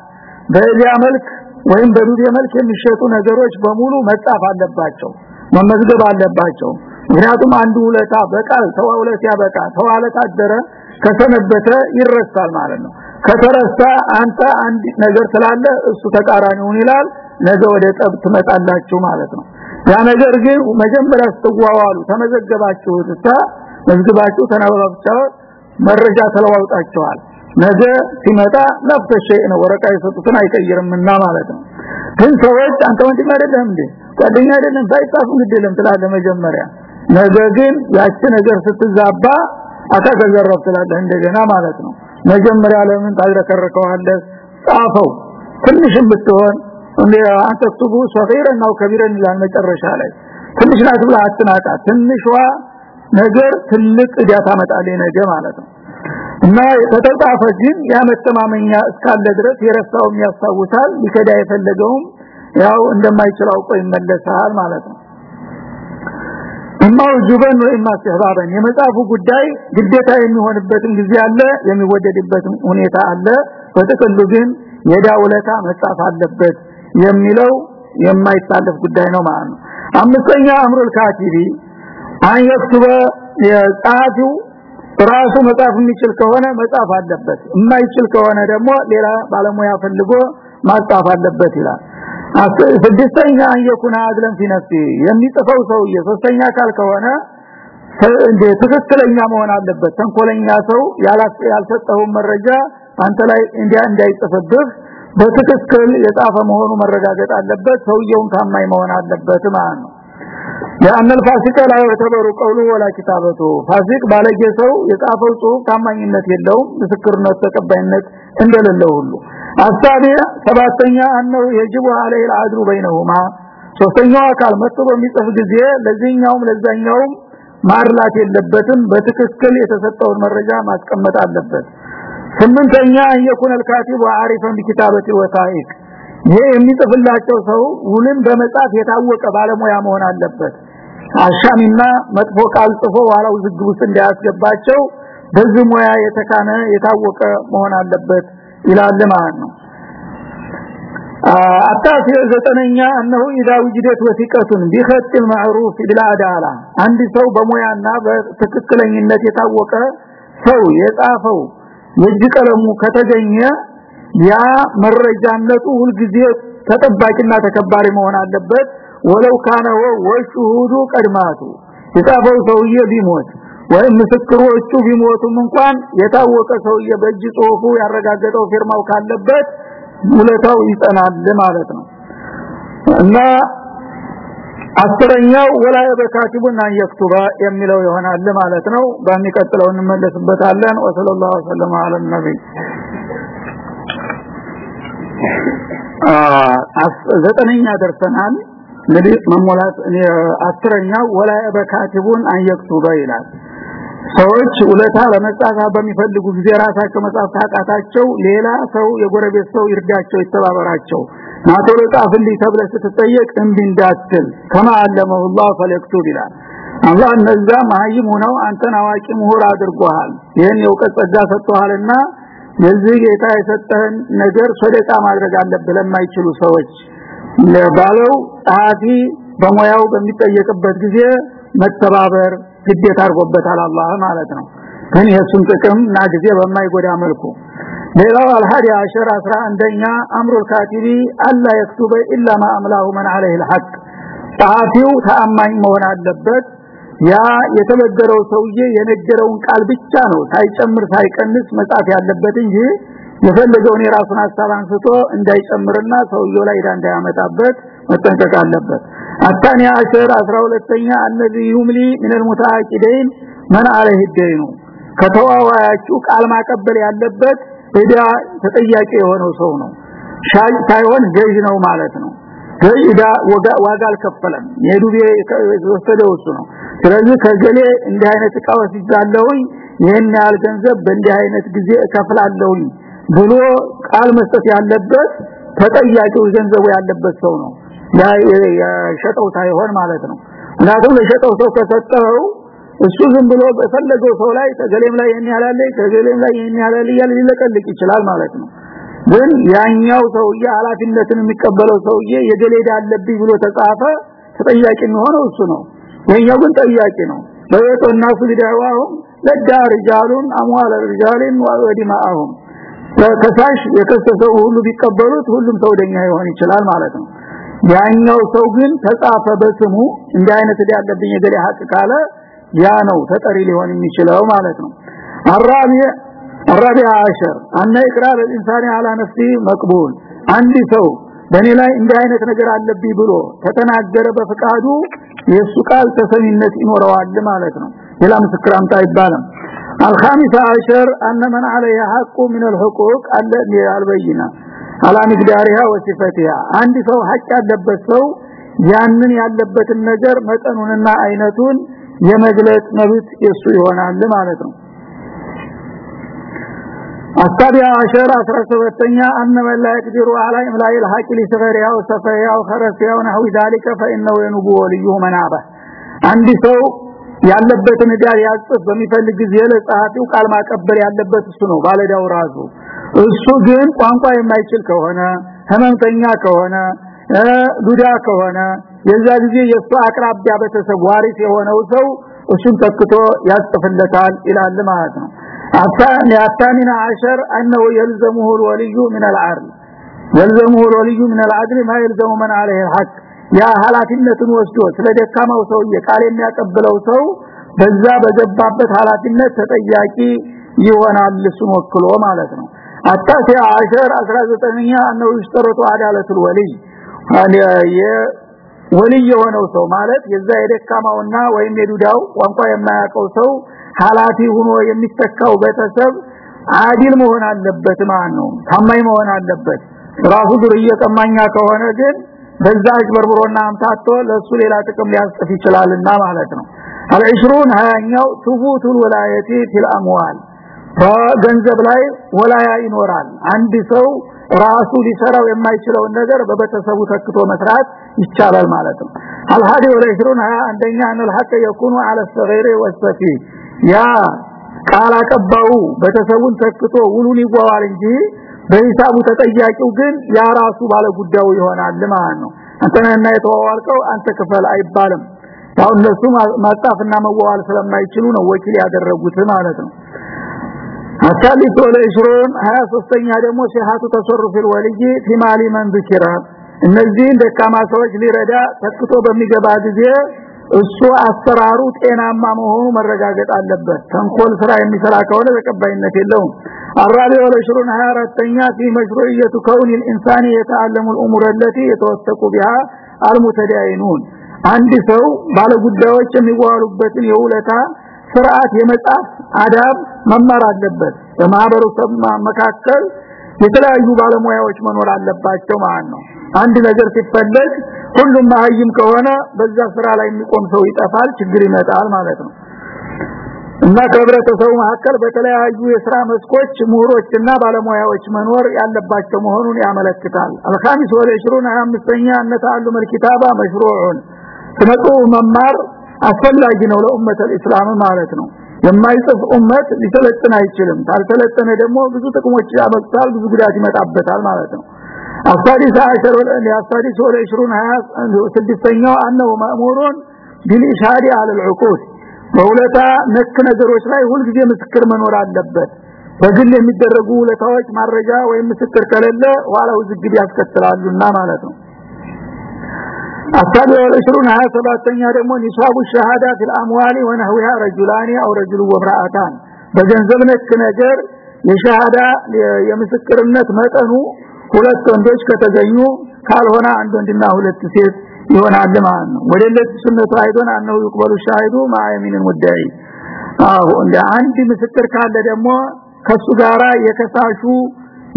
በዚያ መልክ ወይም በዱቤ መልክ የሚሸጡ ነገሮች በሙሉ መጻፍ አለባቸው መመዝገብ አለባቸው ምክንያቱም አንዱ ውለታ በቃል ተዋውለት ያበቃ ተዋለት አደረ ከሰነበተ ይረሳል ማለት ነው ከተረሳ አንተ አንድ ነገር ስላለ እሱ ተቃራኒውን ይላል ነገ ወደ ጠብ ትመጣላችሁ ማለት ነው ያ ነገር ግን መጀመሪያ ስትዋዋሉ ተመዘገባችሁታ መዝግባችሁ ተናበባችሁ መረጃ ተለዋውጣችኋል። ነገ ሲመጣ ነፍሰ ሸይ ነው ወረቃ የሰጡትን አይቀይርምና ማለት ነው። ግን ሰዎች አንተ ወንድም አይደለም እንዴ? አይደለም ሳይጻፍ እንግዲህ ትላለህ መጀመሪያ። ነገ ግን ያቺ ነገር ስትዛባ አታገዘረብ ትላለህ እንደገና ማለት ነው። መጀመሪያ ለምን ታዝረከረከዋለህ ጻፈው። ትንሽም ብትሆን አንተ ትቡ ሰገረን ነው ከቢረን ይላል መጨረሻ ላይ። ትንሽ ናት ብላ አትናቃ ትንሿ ነገር ትልቅ እዳ ታመጣለች ነገ ማለት ነው። እና የተጻፈ ግን ያ መተማመኛ እስካለ ድረስ የረሳውም ያስታውሳል ሊከዳ የፈለገውም ያው እንደማይችለው አውቆ ይመለሳል ማለት ነው። እማው ጁበን ወይማ ሲህባበን የመጻፉ ጉዳይ ግዴታ የሚሆንበትን ጊዜ አለ የሚወደድበትን ሁኔታ አለ። በጥቅሉ ግን የዳ ውለታ መጻፍ አለበት የሚለው የማይታለፍ ጉዳይ ነው ማለት ነው። አምስተኛ አምሩል ካቲቢ አን የክቱበ የጻፊው ራሱ መጻፍ የሚችል ከሆነ መጻፍ አለበት። የማይችል ከሆነ ደግሞ ሌላ ባለሙያ ፈልጎ ማጻፍ አለበት ይላል። ስድስተኛ የኩና አድለን ፊነፍሲ የሚጽፈው ሰውዬ ሶስተኛ አካል ከሆነ ትክክለኛ መሆን አለበት። ተንኮለኛ ሰው ያልሰጠው መረጃ አንተ ላይ እንዲያ እንዳይጽፍብህ በትክክል የጻፈ መሆኑ መረጋገጥ አለበት ሰውየውን ታማኝ መሆን አለበት ማለት ነው ያን الفاسق لا يعتبر قوله ولا كتابته ፋሲቅ ባለጌ ሰው የጻፈው ጽሁፍ ታማኝነት የለውም ምስክርነት ተቀባይነት እንደሌለው ሁሉ አሳቢያ ሰባተኛ አንው የጅቡ عليه العدل بينهما ሶስተኛው አካል መጥቶ በሚጽፍ ጊዜ ለዚህኛውም ለዛኛውም ማርላት የለበትም በትክክል የተሰጠውን መረጃ ማስቀመጥ አለበት ስምንተኛ የኩን الكاتب عارفا بكتابه الوثائق ይሄ የሚጽፍላቸው ሰው ውልን በመጻፍ የታወቀ ባለሙያ መሆን አለበት አሻሚና መጥፎ ቃል ጽፎ ዋላው ዝግብ ውስጥ እንዳያስገባቸው በዚህ ሙያ የተካነ የታወቀ መሆን አለበት ይላል ማለት ነው አታፊ ዘጠነኛ እነሆ ኢዳ ውጅደት ወሲቀቱን ቢኸጥ ማዕሩፍ ቢላዳላ አንድ ሰው በሙያና በትክክለኝነት የታወቀ ሰው የጻፈው የእጅ ቀለሙ ከተገኘ ያ መረጃነቱ ሁልጊዜ ተጠባቂና ተከባሪ መሆን አለበት። ወለው ካነ ወሹሁዱ ቀድማቱ። የጻፈው ሰውዬ ቢሞት ወይም ምስክሮቹ ቢሞቱም እንኳን የታወቀ ሰውዬ በእጅ ጽሁፉ ያረጋገጠው ፊርማው ካለበት ውለታው ይጸናል ማለት ነው። እና አስረኛው ወላ በካቲቡና ይክቱባ የሚለው ይሆናል ማለት ነው። በሚቀጥለው እንመለስበታለን። ወሰለላሁ ዐለይሂ ወሰለም ነብይ ዘጠነኛ ደርሰናል። እንግዲህ መሞላት አስረኛው ወላ በካቲቡን አንየክቱበ ይላል ሰዎች ውለታ ለመጻፍ በሚፈልጉ ጊዜ ራሳቸው መጻፍ ታቃታቸው ሌላ ሰው የጎረቤት ሰው ይርዳቸው ይተባበራቸው ናቶሎ ጻፍልኝ ተብለ ስትጠየቅ እንቢ እንዳትል ከማ አለመው الله ፈለክቱብ ይላል አላህ እነዛ ማይም ሆነው አንተን አዋቂ ምሁር አድርጓል ይሄን የውቀት ጸጋ ሰጥቷልና የዚህ ጌታ የሰጠህን ነገር ሰደቃ ማድረግ አለብህ ለማይችሉ ሰዎች ለባለው ጸሐፊ በሙያው በሚጠየቅበት ጊዜ መተባበር ግዴታ አድርጎበታል አላህ ማለት ነው ግን የሱን ጥቅም እና ጊዜ በማይጎዳ መልኩ ሌላው አልሃዲ አሸር 11ኛ አምሩ ካቲቢ አላ የክቱበ ኢላ ማ አምላሁ መን عليه الحق ጸሐፊው ተአማኝ መሆን አለበት ያ የተበደረው ሰውዬ የነገረውን ቃል ብቻ ነው ሳይጨምር ሳይቀንስ መጻፍ ያለበት እንጂ የፈለገውን የራሱን ሐሳብ አንስቶ እንዳይጨምርና ሰውየው ላይ ዳንዳ ያመጣበት መጠንቀቅ አለበት አታኒ አሸር 12ኛ الذي يملي من المتعاقدين من عليه الدين ከተዋዋያችሁ ቃል ማቀበል ያለበት እዳ ተጠያቂ የሆነው ሰው ነው ሻይ ሳይሆን ገዥ ነው ማለት ነው ገዥ እዳ ዋጋ አልከፈለም የዱቤ ወሰደው እሱ ነው ስለዚህ ከገሌ እንዲህ አይነት እቃ ወስጃለሁኝ ይሄን ያህል ገንዘብ በእንዲህ አይነት ጊዜ እከፍላለሁኝ ብሎ ቃል መስጠት ያለበት ተጠያቂው ገንዘቡ ያለበት ሰው ነው ያ የሸጠው ሳይሆን ማለት ነው። ምክንያቱም ለሸጠው ሰው ከሰጠው እሱ ዝም ብሎ በፈለገው ሰው ላይ ተገሌም ላይ የሚያላል ተገሌም ላይ የሚያላል ይላል ሊለቀልቅ ይችላል ማለት ነው። ግን ያኛው ሰውዬ ኃላፊነትን የሚቀበለው ሰውዬ የገሌዳ አለብኝ ብሎ ተጻፈ ተጠያቂ የሚሆነው እሱ ነው። ያኛው ግን ጠያቂ ነው። በየጦና ፍግዳዋሁም ለዳር ጃሉን አሟል ርጃልን ወዲማአሁም ከሳሽ የከሰሰው ሁሉ ቢቀበሉት ሁሉም ሰው ደኛ ይሆን ይችላል ማለት ነው። ያኛው ሰው ግን ተጻፈ በስሙ እንደ አይነት ያለብኝ የገሌ ሀቅ ካለ ያ ነው ተጠሪ ሊሆን የሚችለው ማለት ነው الرابع الرابع عشر ان اقرار الانسان على نفسه مقبول አንድ ሰው በኔ ላይ እንዲህ አይነት ነገር አለብኝ ብሎ ከተናገረ በፍቃዱ የሱ ቃል ተሰሚነት ይኖረዋል ማለት ነው ሌላ ምስክር አምጣ ይባላል الخامس عشر ان من عليه حق من الحقوق التي البينه አላምግዳሪሃ ወሲፈቲሃ። አንድ ሰው ሐቅ ያለበት ሰው ያንን ያለበትን ነገር መጠኑንና አይነቱን የመግለጽ መብት እሱ ይሆናል ማለት ነው። አስተቢያ አሸር 17ኛ አነ መላእክ ዲሩ አላይ ላይ الحق لصغيرها وصفيها وخرسها ونحو ذلك فانه ينبو وليه منابه አንድ ሰው ያለበትን ዕዳ ያጽፍ በሚፈልግ ጊዜ ለጸሐፊው ቃል ማቀበል ያለበት እሱ ነው። ባለዳው ራሱ እሱ ግን ቋንቋ የማይችል ከሆነ ህመምተኛ ከሆነ ዱዳ ከሆነ የዛ ጊዜ የሱ አቅራቢያ ቤተሰብ ዋሪስ የሆነው ሰው እሱን ተክቶ ያጽፍለታል ይላል ማለት ነው الثاني الثامن عشر أنه يلزمه الولي من العدل يلزمه الولي من العدل ما يلزم من عليه الحق ያ ኃላፊነቱን ወስዶ ስለደካማው ሰው ቃል የሚያቀብለው ሰው በዛ በገባበት ኃላፊነት ተጠያቂ ይሆናል እሱን ወክሎ ማለት ነው አታሲ 10 19ኛ ነው ይሽተረጡ አዳለቱል ወልይ። ወልይ የሆነው ሰው ማለት የዛ የደካማውና ወይም የዱዳው ቋንቋ የማያውቀው ሰው ኃላፊ ሆኖ የሚተካው ቤተሰብ አዲል መሆን አለበት ማለት ነው። ታማኝ መሆን አለበት። ራሱ ዱርዬ ቀማኛ ከሆነ ግን በዛ አጭበርብሮና አምታቶ ለሱ ሌላ ጥቅም ሊያስጥፍ ይችላልና ማለት ነው። አልዕሽሩን ሀያኛው ቱቡቱል ወላየቲ ፊል አምዋል በገንዘብ ላይ ወላያ ይኖራል። አንድ ሰው ራሱ ሊሰራው የማይችለውን ነገር በቤተሰቡ ተክቶ መስራት ይቻላል ማለት ነው። አልሃዲ ወለሽሩን ሀያ አንደኛ አንል ሐቅ የኩኑ አለ ሰገይረ ወሰፊ። ያ ቃል አቀባው ቤተሰቡን ተክቶ ውሉን ይጓዋል እንጂ በሂሳቡ ተጠያቂው ግን ያ ራሱ ባለ ጉዳዩ ይሆናል ማለት ነው። አንተና የተዋዋልከው አንተ ክፈል አይባልም። ያው እነሱ ማጻፍና መዋዋል ስለማይችሉ ነው ወኪል ያደረጉት ማለት ነው አታሊስ ወለ 23ኛ ደግሞ ሲሃቱ ተሰሩፍ الولي في مال እነዚህ ደካማ ሰዎች ሊረዳ ተክቶ በሚገባ ጊዜ እሱ አሰራሩ ጤናማ መሆኑ መረጋገጥ አለበት። ተንኮል ስራ የሚሰራ ከሆነ ተቀባይነት የለውም። አራቢ ወለ 24ኛ في مشروعيه كون الانسان يتعلم الامور التي يتوثق بها المتداينون አንድ ሰው ባለጉዳዮች የሚዋሉበትን የውለታ ፍርዓት የመጻፍ አዳብ መማር አለበት። በማህበረሰብ መካከል የተለያዩ ባለሙያዎች መኖር አለባቸው ማለት ነው። አንድ ነገር ሲፈለግ ሁሉም ማህይም ከሆነ በዛ ስራ ላይ የሚቆም ሰው ይጠፋል ችግር ይመጣል ማለት ነው። እና ከህብረተሰቡ መካከል በተለያዩ የስራ መስኮች ምሁሮችና ባለሙያዎች መኖር ያለባቸው መሆኑን ያመለክታል። አልኻሚስ ወለ 20 25ኛ አነታሉ መልኪታባ መሽሩዑን። ስመጡ መማር አስፈላጊ ነው ለኡመተ እስላም ማለት ነው የማይጽፍ ኡመት ሊሰለጥን አይችልም ካልተለጠነ ደግሞ ብዙ ጥቅሞች ያመጣል ብዙ ጉዳት ይመጣበታል ማለት ነው አሳዲስ አሽር ለአሳዲስ ወለ 20 ስድስተኛው አነው ማእሙሩን ቢልኢሻዲ አለ العقود በውለታ ነክ ነገሮች ላይ ሁልጊዜ ምስክር መኖር አለበት በግል የሚደረጉ ውለታዎች ማረጃ ወይም ምስክር ከሌለ ኋላው ዝግብ ያስከትላሉና ማለት ነው አሳቢ ወለሽሩን 27ኛ ደግሞ ኒሳቡ ሸሃዳ ፊል አምዋሊ ወነህዊሃ ረጁላኒ አው ረጁሉ በገንዘብ ነክ ነገር የሸሃዳ የምስክርነት መጠኑ ሁለት ወንዶች ከተገኙ ካልሆነ አንድ ወንድና ሁለት ሴት ይሆናል ማለት ነው። ወደለት ሱነቱ አይዶን አነው ይقبሉ ሻሂዱ ማአሚን ሙዳይ አዎ እንደ አንድ ምስክር ካለ ደግሞ ከሱ ጋራ የከሳሹ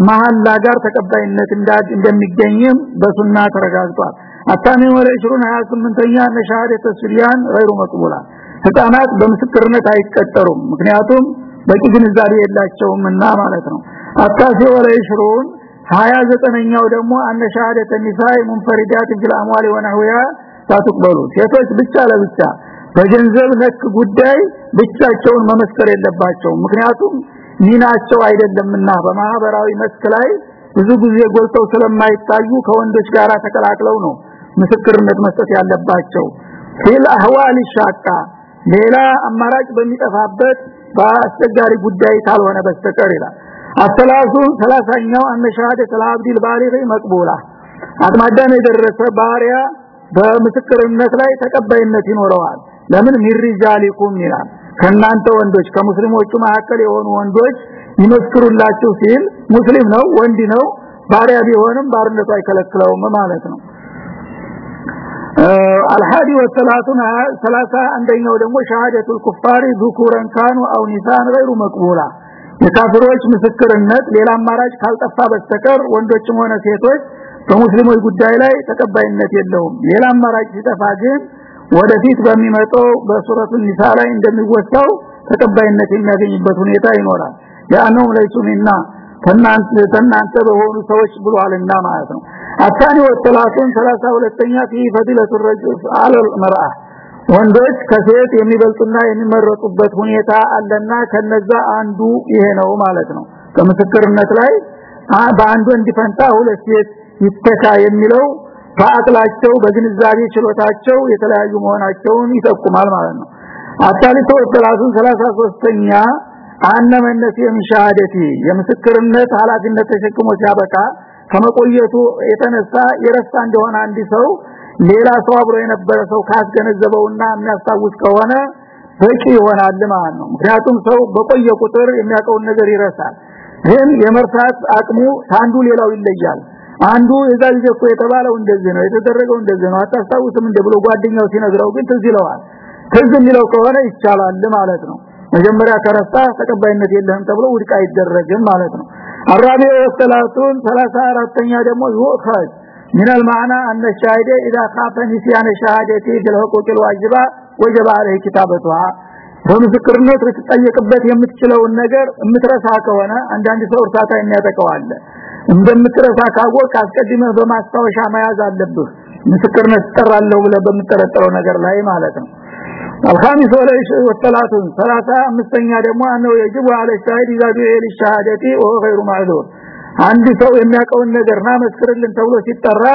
መሐላ ጋር ተቀባይነት እንደሚገኝም በሱና ተረጋግጧል አታሚ ወለ 20 28ኛ ነሻሃደ ተስሪያን غير መቅቡላ ህፃናት በምስክርነት አይቀጠሩም ምክንያቱም በቂ ግንዛቤ የላቸውምና ማለት ነው አታሲ ወለ 20 29ኛው ደግሞ አነ ሻሃደተ ኒሳኢ ሙንፈሪዳት ፊል አምዋሊ ወነህዊያ ታትቀበሉ ሴቶች ብቻ ለብቻ በገንዘብ ነክ ጉዳይ ብቻቸውን መመስከር የለባቸው ምክንያቱም ሚናቸው አይደለምና በማህበራዊ መስክ ላይ ብዙ ጊዜ ጎልተው ስለማይታዩ ከወንዶች ጋር ተቀላቅለው ነው ምስክርነት መስጠት ያለባቸው። ፊል አህዋል ሻቃ ሌላ አማራጭ በሚጠፋበት በአስቸጋሪ ጉዳይ ካልሆነ በስተቀር ይላል። አሰላሱ ሰላሳኛው አነሻደ ሰላብዲል ባሊግ መቅቡላ አጥማዳን የደረሰ ባሪያ በምስክርነት ላይ ተቀባይነት ይኖረዋል። ለምን? ሚርጃሊኩም ይላል። ከናንተ ወንዶች ከሙስሊሞቹ መካከል የሆኑ ወንዶች ይመስክሩላችሁ ሲል ሙስሊም ነው ወንድ ነው ባሪያ ቢሆንም ባርነቱ አይከለክለውም ማለት ነው الحادي والثلاثون ثلاثة عندنا ደግሞ شهادة الكفار ذكورا كانوا او نساء غير مقبوله የካፍሮች ምስክርነት ሌላ አማራጭ ካልጠፋ በስተቀር ወንዶችም ሆነ ሴቶች በሙስሊሞች ጉዳይ ላይ ተቀባይነት የለውም። ሌላ አማራጭ ሲጠፋ ግን ወደፊት በሚመጣው በሱረቱ ኒሳ ላይ እንደሚወሳው ተቀባይነት የሚያገኝበት ሁኔታ ይኖራል። ያነው ለይሱንና ተናንተ ተናንተ በሆኑ ሰዎች ብሏልና ማለት ነው። አታኒ ወሰላቱን 32ኛ في فضيله الرجل على المرأه ወንዶች ከሴት የሚበልጡና የሚመረጡበት ሁኔታ አለና ከነዛ አንዱ ይሄ ነው ማለት ነው ከምስክርነት ላይ በአንዱ እንዲፈንታ ሁለት ሴት ይተካ የሚለው በአቅላቸው በግንዛቤ ችሎታቸው የተለያዩ መሆናቸውን ይጠቁማል ማለት ነው አታሊቶ ወሰላቱን 33ኛ አነመነት የምሻሃደቲ የምስክርነት ኃላፊነት ተሸክሞ ሲያበቃ ከመቆየቱ የተነሳ የረሳ እንደሆነ አንድ ሰው ሌላ ሰው አብሮ የነበረ ሰው ካስገነዘበውና የሚያስታውስ ከሆነ በቂ ይሆናል ማለት ነው። ምክንያቱም ሰው በቆየ ቁጥር የሚያውቀውን ነገር ይረሳል። ግን የመርሳት አቅሙ ታንዱ ሌላው ይለያል። አንዱ የዛ ልጅ እኮ የተባለው እንደዚህ ነው የተደረገው እንደዚህ ነው አታስታውስም እንደ ብሎ ጓደኛው ሲነግረው ግን ትዝ ይለዋል። ትዝ የሚለው ከሆነ ይቻላል ማለት ነው። መጀመሪያ ከረሳ ተቀባይነት የለህም ተብሎ ውድቅ አይደረግም ማለት ነው አራቢያ ወሰላቱን 34ኛ ደግሞ ይወኸዝ من المعنى أن الشاهد إذا خاف نسيان شهادته بالحقوق الواجبة وجب عليه كتابتها በምስክርነት ልትጠየቅበት የምትችለውን ነገር የምትረሳ ከሆነ አንዳንድ ሰው እርሳታ የሚያጠቀዋል እንደምትረሳ ካወቅ አስቀድመህ በማስታወሻ መያዝ አለብህ ምስክርነት ትጠራለሁ ብለህ በምትጠረጠረው ነገር ላይ ማለት ነው الخامس وليس والثلاثون ثلاثة أمستنيا دمو أنه يجب على الشاهد إذا دعي للشهادة وهو غير معذور አንድ ሰው የሚያውቀውን ነገር ና መስክርልን ተብሎ ሲጠራ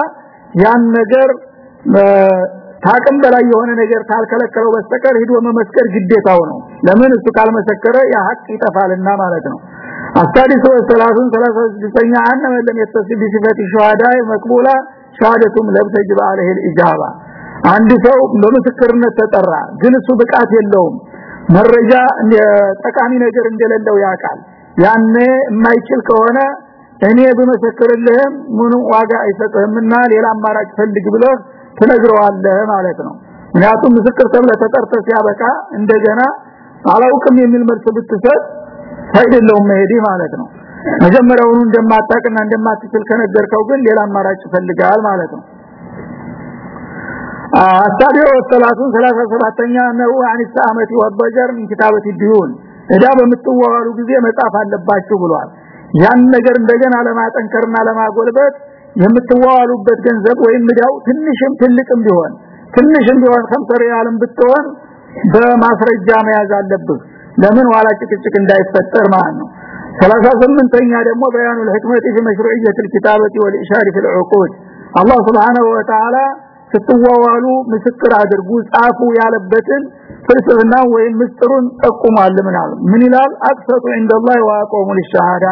ያን ነገር ታቅም በላይ የሆነ ነገር ካልከለከለው በስተቀር ሂዶ መመስከር ግዴታው ነው ለምን እሱ ካልመሰከረ ያ ሀቅ ይጠፋልና ማለት ነው አስታዲስ ወሰላቱን 36ኛ አነ መለም የተስቢ ሲፈት ሸሃዳ መቅቡላ ሸሃደቱም ለብተጅብ عليه الاجابه አንድ ሰው በምስክርነት ተጠራ ግን እሱ ብቃት የለውም። መረጃ ጠቃሚ ነገር እንደሌለው ያውቃል። ያኔ የማይችል ከሆነ እኔ በመሰከረልህም ምን ዋጋ አይሰጥህምና ሌላ አማራጭ ፈልግ ብለህ ትነግረዋለህ ማለት ነው። ምክንያቱም ምስክር ተብለ ተጠርተ ሲያበቃ እንደገና አላውቅም የሚል መልስ ብትሰጥ ሳይደለው መሄድ ማለት ነው። መጀመሪያውኑ እንደማታቅና እንደማትችል ከነገርከው ግን ሌላ አማራጭ ፈልጋል ማለት ነው አስታዲዮ ወሰላቱን 37ኛ ነው አን ሰዓመት ወበጀር ምን ኪታበት ዲዩን እዳ በምትዋዋሉ ጊዜ መጻፍ አለባችሁ ብሏል ያን ነገር እንደገና ለማጠንከርና ለማጎልበት የምትዋዋሉበት ገንዘብ ወይም ምዳው ትንሽም ትልቅም ቢሆን ትንሽም ቢሆን ከምሰር ያለም ብትሆን በማስረጃ መያዝ አለብህ ለምን ዋላ ጭቅጭቅ እንዳይፈጠር ማለት ነው 38ኛ ደግሞ በያኑ الحكمه في مشروعيه الكتابه والاشاره في العقود الله سبحانه وتعالى ስትዋዋሉ ምስክር አድርጉ ጻፉ ያለበትን ፍልስፍና ወይም ምስጥሩን ጠቁሟል ምናል ምን ይላል? አቅሰጡ እንደላህ ወአቆሙ ለሻሃዳ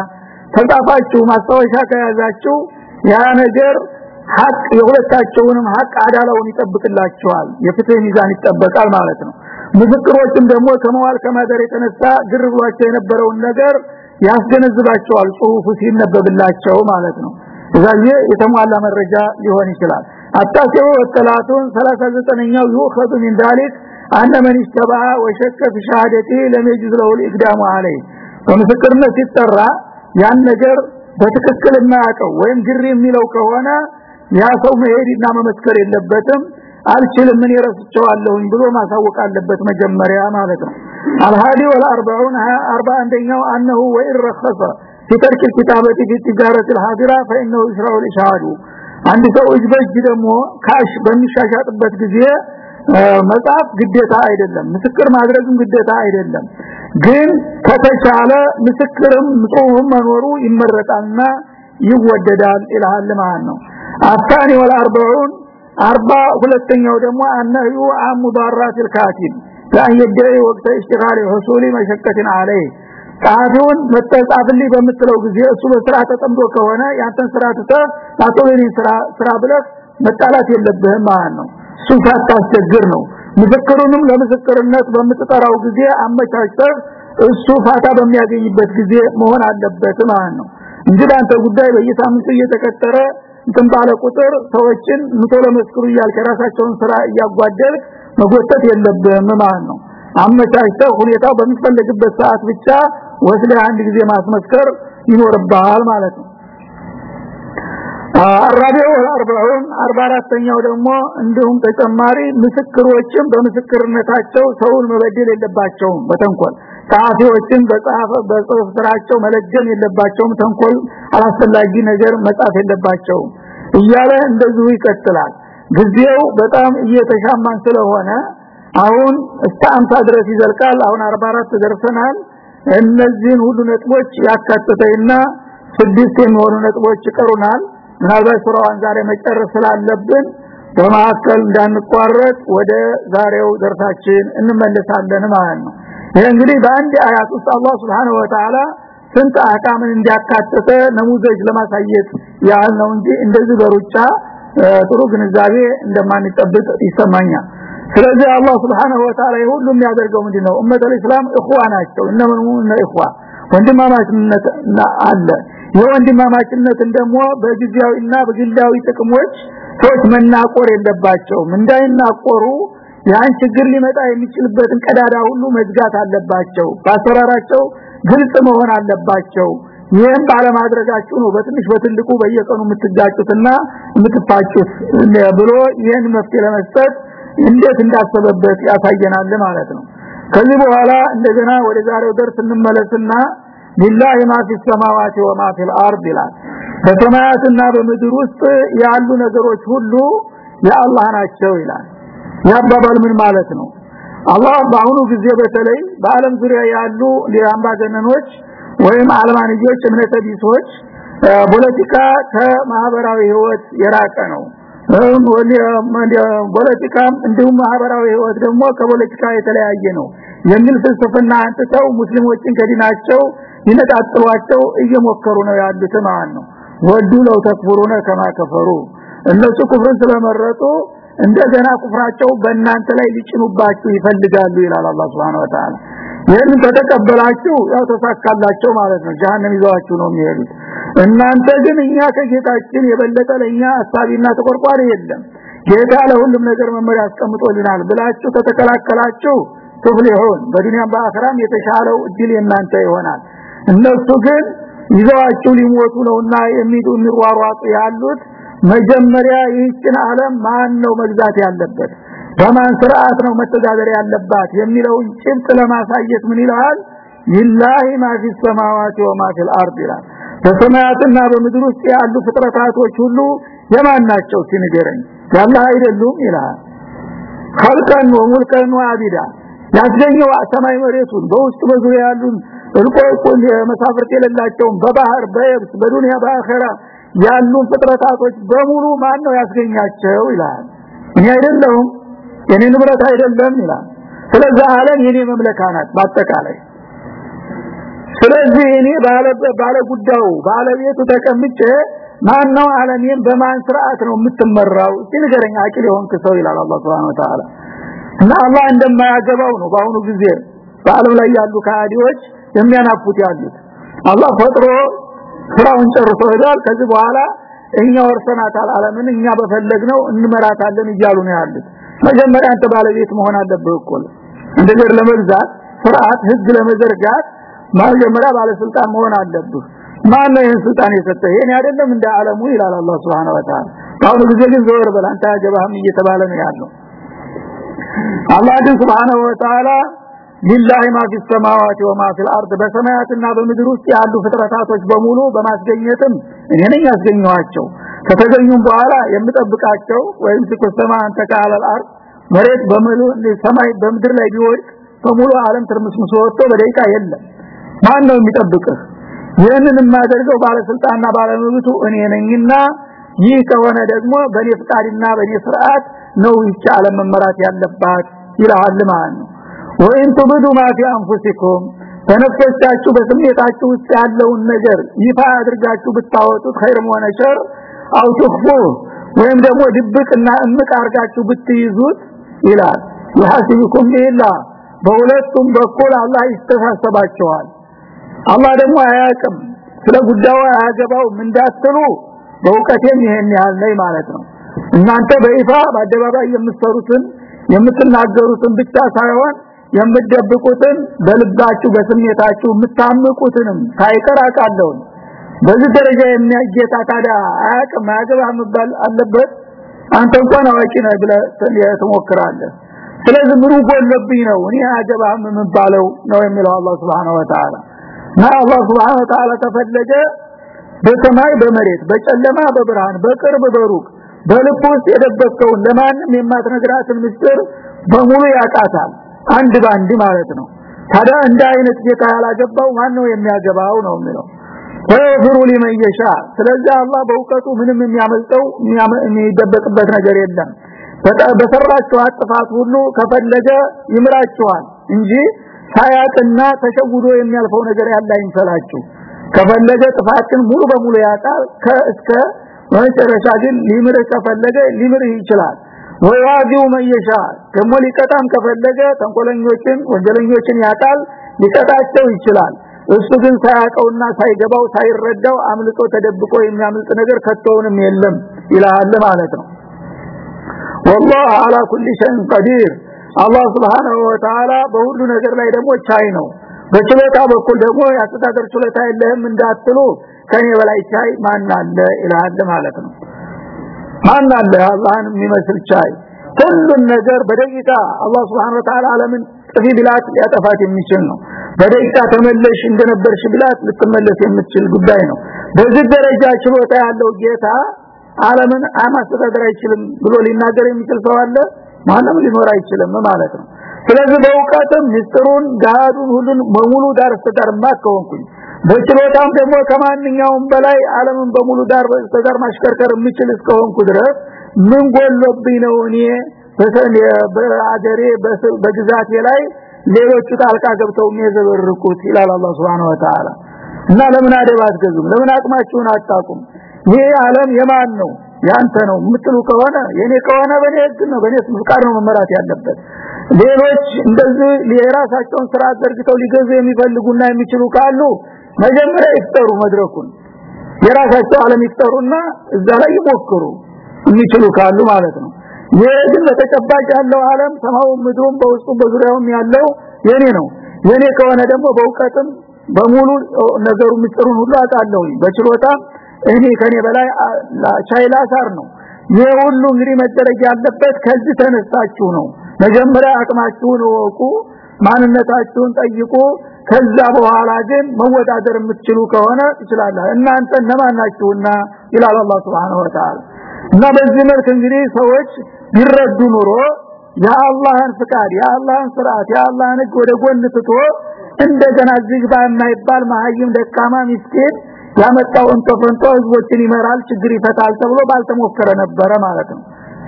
ተጻፋችሁ ማስታወሻ ከያዛችሁ ያ ነገር ሀቅ የሁለታቸውንም ሀቅ አዳላውን ይጠብቅላቸዋል የፍትህ ሚዛን ይጠበቃል ማለት ነው። ምስክሮችም ደግሞ ከመዋል ከማደር የተነሳ ግር ብሏቸው የነበረውን ነገር ያስገነዝባቸዋል። ጽሁፉ ሲነበብላቸው ማለት ነው። እዛዬ የተሟላ መረጃ ሊሆን ይችላል التاسع والثلاثون ثلاثة زتنينيو يؤخذ من ذلك أن من اشتبع وشك في شهادته لم يجوز له الإقدام عليه. ومسكرنا سترى ያን ነገር በትክክል እናቀው ወይም ግር የሚለው ከሆነ ያ ሰው መሄድና መመስከር የለበትም አልችልም ምን ይረስቸዋለሁኝ ብሎ ማሳወቅ አለበት መጀመሪያ ማለት ነው አልሃዲ ወል40 41ኛው አንሁ ወይረኸሰ في ترك الكتابة في التجارة الحاضرة فإنه يشرع الإشهاد. አንድ ሰው እጅ በእጅ ደግሞ ካሽ በሚሻሻጥበት ጊዜ መጽሐፍ ግዴታ አይደለም ምስክር ማድረግም ግዴታ አይደለም ግን ከተቻለ ምስክርም ጽሁፍም መኖሩ ይመረጣልና ይወደዳል ይላል ማለት ነው አታኒ ወል 40 አርባ ሁለተኛው ደግሞ አነዩ አሙዳራት الكاتب لا يدعي وقت اشتغال حصول مشقه عليه ጻፊውን መተጻፍልኝ በምትለው ጊዜ እሱ በስራ ተጠምዶ ከሆነ ያንተን ስራ ተተ አቶሌኒ ስራ ስራ ብለህ መጣላት የለብህም ማለት ነው። እሱ ሳታስቸግር ነው። ምስክሩንም ለምስክርነት በምትጠራው ጊዜ አመቻችተህ እሱ ፋታ በሚያገኝበት ጊዜ መሆን አለበት ማለት ነው። እንግዲህ አንተ ጉዳይ በየሳምንቱ እየተከተረ እንትን ባለ ቁጥር ሰዎችን ምቶ ለመስክሩ እያልከ ራሳቸውን ስራ እያጓደል መጎተት የለብህም ማለት ነው። አመቻችተህ ሁኔታው በሚፈልግበት ሰዓት ብቻ ወስለ አንድ ጊዜ ማስመስከር ይኖርብሃል ማለት ነው። አራቢው ወልአርባውን 44ኛው ደግሞ እንዲሁም ተጨማሪ ምስክሮችም በምስክርነታቸው ሰውን መበደል የለባቸውም በተንኮል ጸሐፊዎችን በጻፈ በጽሁፍ ስራቸው መለገም የለባቸውም ተንኮል አላስፈላጊ ነገር መጻፍ የለባቸውም እያለ እንደዚሁ ይቀጥላል። ጊዜው በጣም እየተሻማን ስለሆነ አሁን እስከ 50 ድረስ ይዘልቃል። አሁን 44 ደርሰናል እነዚህን ሁሉ ነጥቦች ያካተተና ስድስት የሚሆኑ ነጥቦች ይቀሩናል። ምናልባት ሱራዋን ዛሬ መጨረስ ስላለብን በማከል እንዳንቋረጥ ወደ ዛሬው ደርሳችን እንመለሳለን ማለት ነው። ይሄ እንግዲህ በአንድ አያት ውስጥ አላህ Subhanahu Wa ስንት አህካምን እንዲያካተተ ነሙዘጅ ለማሳየት ያህል ነው እንጂ እንደዚህ በሩጫ ጥሩ ግንዛቤ እንደማንጠብቅ ይሰማኛል ስለዚህ አላህ Subhanahu Wa Ta'ala ሁሉም ያደርገው ምንድነው? ኡመተል እስላም እخዋ ናቸው እነመኑና እخዋ ወንድማማችነት አለ። የወንድማማችነትን ደግሞ በጊዜያዊና በግላዊ ጥቅሞች ሰዎች መናቆር የለባቸውም። እንዳይናቆሩ ያን ችግር ሊመጣ የሚችልበትን ቀዳዳ ሁሉ መዝጋት አለባቸው። ባሰራራቸው ግልጽ መሆን አለባቸው። ይህም ባለማድረጋችሁ ነው በትንሽ በትልቁ በየቀኑ የምትጋጩትና የምትፋጩት ብሎ ይህን መፍትሄ ለመስጠት እንዴት እንዳሰበበት ያሳየናል ማለት ነው። ከዚህ በኋላ እንደገና ወደ ዛሬው ደርስ እንመለስና ሊላሂ ማ ፊ ሰማዋቲ ወማ ፊል በሰማያትና በምድር ውስጥ ያሉ ነገሮች ሁሉ የአላህ ናቸው ይላል። ያባባል ምን ማለት ነው? አላህ በአሁኑ ጊዜ በተለይ በአለም ዙሪያ ያሉ አምባገነኖች ወይም አለማንጆች እምነተ ቢሶች ፖለቲካ ከማህበራዊ ህይወት የራቀ ነው ፖለቲካም እንዲሁም ማህበራዊ ህይወት ደግሞ ከፖለቲካ የተለያየ ነው የሚል ፍልስፍና አንጥተው ሙስሊሞችን ከዲናቸው ይነጣጥሏቸው እየሞከሩ ነው ያሉት ማለት ነው። ወዱ ለው ተክፍሩነ ከማ ከፈሩ። እነሱ ኩፍርን ስለመረጡ እንደገና ኩፍራቸው በእናንተ ላይ ሊጭኑባችሁ ይፈልጋሉ ይላል አላህ Subhanahu Wa Ta'ala ይህን ተተቀበላችሁ ያው ተሳካላቸው ማለት ነው። ጀሃነም ይዘዋችሁ ነው የሚሄዱት እናንተ ግን እኛ ከጌታችን የበለጠ ለኛ አሳቢና ተቆርቋሪ የለም። ጌታ ለሁሉም ነገር መመሪያ አስቀምጦልናል ብላችሁ ተተከላከላችሁ ትፍሊሁን በዱንያም በአኺራም የተሻለው እድል የናንተ ይሆናል። እነሱ ግን ይዘዋችሁ ሊሞቱ ነውና የሚዱ የሚሯሯጡ ያሉት መጀመሪያ ይህችን ዓለም ማን ነው መግዛት ያለበት? በማን ስርዓት ነው መተዳደር ያለባት? የሚለውን ጭብጥ ለማሳየት ምን ይላል ይላሂ ማ ፊ ሰማዋቲ አርድ ይላል በሰማያትና በምድር ውስጥ ያሉ ፍጥረታቶች ሁሉ የማን ናቸው ሲነገረኝ ያላህ አይደሉም ይላል። خلقن وملكن وعبدا ያስገኘው ሰማይ መሬቱን በውስጥ በዙሪያ ያሉን እንቆቁን መሳፍርት የሌላቸውን በባህር በየብስ በዱንያ በአኺራ ያሉን ፍጥረታቶች በሙሉ ማን ነው ያስገኛቸው ይላል። እኔ አይደለሁም የኔ ንብረት አይደለም ይላል። ስለዚህ ዓለም የኔ መምለካ ናት በአጠቃላይ። ስለዚህ እኔ ባለ ባለ ጉዳዩ ባለቤቱ ተቀምጬ ማን ነው ዓለምን በማን ስርዓት ነው የምትመራው? ሲንገረኛ አቂል የሆንክ ሰው ይላል አላህ Subhanahu Wa Ta'ala እና አላህ እንደማያገባው ነው በአሁኑ ጊዜ በአለም ላይ ያሉ ካዲዎች የሚያናፉት ያሉት። አላህ ፈጥሮ ስራውን ጨርሶ ሄዷል። ከዚህ በኋላ እኛ ወርሰናታል ዓለምን እኛ በፈለግነው እንመራታለን እያሉ ነው ያሉት። መጀመሪያ አንተ ባለቤት መሆን አለብህ እኮ እንደዚህ ለመግዛት ስርዓት ህግ ለመዘርጋት መጀመሪያ ባለስልጣን መሆን አለብህ። ማን ነው ይህን ስልጣን የሰጠህ? ይሄን አይደለም እንደ ዓለሙ ይላል አላህ سبحانه وتعالى በአሁኑ ጊዜ ግን ዘወር በል አንተ አገባህም እየተባለ ነው ያለው። አላህ ግን سبحانه وتعالى لله ما في السماوات وما في الأرض በሰማያትና በምድር ውስጥ ያሉ ፍጥረታቶች በሙሉ በማስገኘትም እኔ ነኝ ያስገኘዋቸው ከተገኙም በኋላ የምጠብቃቸው ويمسك السماء أن تقع على الأرض መሬት በሙሉ ሰማይ በምድር ላይ ቢወድቅ በሙሉ ዓለም ትርምስምስ ወጥቶ በደቂቃ የለም ማን ነው የሚጠብቅህ? ይህንን የማደርገው ባለስልጣንና ባለመብቱ እኔ ነኝና ይህ ከሆነ ደግሞ በኔ ፍቃድና በኔ ስርዓት ነው ይቻ ዓለም መመራት ያለባት ይላል ማለት ነው። ወይን ትብዱ ማ አንፉሲኩም በነፍሶቻችሁ በስሜታችሁ ውስጥ ያለውን ነገር ይፋ አድርጋችሁ ብታወጡት ኸይር ሆነ ሸር አው ትخፉ ወይም ደግሞ ድብቅና እምቅ አርጋችሁ ብትይዙት ይላል። ይሐሲቡኩም ቢላ በሁለቱም በኩል አላህ ይስተሳሰባቸዋል አላህ ደግሞ አያቅም ስለ ጉዳዩ አያገባውም እንዳትሉ? በእውቀቴም ይሄን ያህል ነኝ ማለት ነው። እናንተ በይፋ በአደባባይ የምትሰሩትን የምትናገሩትን ብቻ ሳይሆን የምትደብቁትን በልባችሁ በስሜታችሁ የምታምቁትንም ሳይቀር በዚህ ደረጃ የሚያጌታ ታዲያ አያቅም አያገባህ መባል አለበት? አንተ እንኳን አዋቂ ነህ ብለህ ትሞክራለህ። ስለዚህ ምኑ ጎለብኝ ነው? እኔ አያገባህም የምባለው ነው የሚለው አላህ Subhanahu Wa አላህ Subhanahu Wa Ta'ala ተፈለገ በሰማይ በመሬት በጨለማ በብርሃን በቅርብ በሩቅ በልብ ውስጥ የደበቀውን ለማንም የማትነግራትን ምስጢር በሙሉ ያቃታል። አንድ ባንድ ማለት ነው። ታዲያ እንደ አይነት ጌታ ያላገባው ማን ነው የሚያገባው ነው የሚለው? ወይፍሩ ሊመን ይሻ ስለዚህ አላህ በእውቀቱ ምንም የሚያመልጠው የሚደበቅበት ነገር የለም። በሰራችሁ ጥፋት ሁሉ ከፈለገ ይምራችኋል እንጂ ሳያቅና ተሸውዶ የሚያልፈው ነገር ያለ አይምሰላችሁ ከፈለገ ጥፋትን ሙሉ በሙሉ ያጣል ከእስከ መጨረሻ ግን ሊምርህ ከፈለገ ሊምርህ ይችላል ወያዲው መየሻ ደግሞ ሊቀጣም ከፈለገ ተንኮለኞችን ወንጀለኞችን ያጣል ሊቀጣቸው ይችላል እሱ ግን ሳያቀውና ሳይገባው ሳይረዳው አምልጦ ተደብቆ የሚያምልጥ ነገር ከተውንም የለም ይላል ማለት ነው والله على كل شيء قدير አላህ Subhanahu Wa Ta'ala በሁሉ ነገር ላይ ደግሞ ቻይ ነው። በችሎታ በኩል ደግሞ ያስተዳደር ችሎታ የለህም እንዳትሉ ከኔ በላይ ቻይ ማን አለ ይላል ማለት ነው። ማን አለ አላህን የሚመስል ቻይ? ሁሉን ነገር በደቂቃ አላህ Subhanahu Wa Ta'ala ዓለምን ጥፊ ቢላት ሊያጠፋት የሚችል ነው። በደቂቃ ተመለሽ እንደነበርሽ ቢላት ልትመለስ የምትችል ጉዳይ ነው። በዚህ ደረጃ ችሎታ ያለው ጌታ ዓለምን ማስተዳደር አይችልም ብሎ ሊናገር የሚችል ሰው አለ ማንም ሊኖር አይችልም ማለት ነው። ስለዚህ በእውቀትም ምስጢሩን ጋዱን ሁሉን በሙሉ ዳር ተዳር ማከወንኩኝ። በችሎታም ደግሞ ከማንኛውም በላይ ዓለምን በሙሉ ዳር ተዳር ማሽከርከር የሚችል እስከሆንኩ ድረስ ምን ጎሎብኝ ነው እኔ በአገሬ በግዛቴ ላይ ሌሎቹ ጣልቃ ገብተው የሚዘበርቁት ይላል አላህ Subhanahu Wa እና ለምን አደብ አትገዙም? ለምን አቅማችሁን አጣቁም ይሄ ዓለም የማን ነው ያንተ ነው የምትሉ ከሆነ የኔ ከሆነ በኔ ህግ ነው በኔ ፍቃድ ነው መመራት ያለበት። ሌሎች እንደዚህ የራሳቸውን ስራ አድርገው ሊገዙ የሚፈልጉና የሚችሉ ካሉ መጀመሪያ ይፍጠሩ መድረኩን። የራሳቸው ዓለም ይፍጠሩና እዛ ላይ ይሞክሩ የሚችሉ ካሉ ማለት ነው። ግን በተጨባጭ ያለው ዓለም ሰማው ምድሩም በውስጡ በዙሪያውም ያለው የኔ ነው። የኔ ከሆነ ደግሞ በእውቀትም በሙሉ ነገሩ ምስጢሩን ሁሉ አጣለው በችሎታ እኔ ከኔ በላይ ቻይላ ሳር ነው። ይሄ ሁሉ እንግዲህ መደረግ ያለበት ከዚህ ተነሳችሁ ነው። መጀመሪያ አቅማችሁን ወቁ ማንነታችሁን ጠይቁ። ከዛ በኋላ ግን መወዳደር የምትችሉ ከሆነ ትችላላችሁ እናንተ ነማናችሁና ይላል አላህ Subhanahu Wa እና በዚህ መልክ እንግዲህ ሰዎች ቢረዱ ኑሮ የአላህን ፍቃድ የአላህን ስርዓት የአላህን ህግ ወደ ጎን ትቶ እንደገና ዝግባ የማይባል መሀይም ደካማ ምስኪን ያመጣውን ተፈንቶ ህዝቦችን ይመራል ችግር ይፈታል ተብሎ ባልተሞከረ ነበረ ማለት ነው።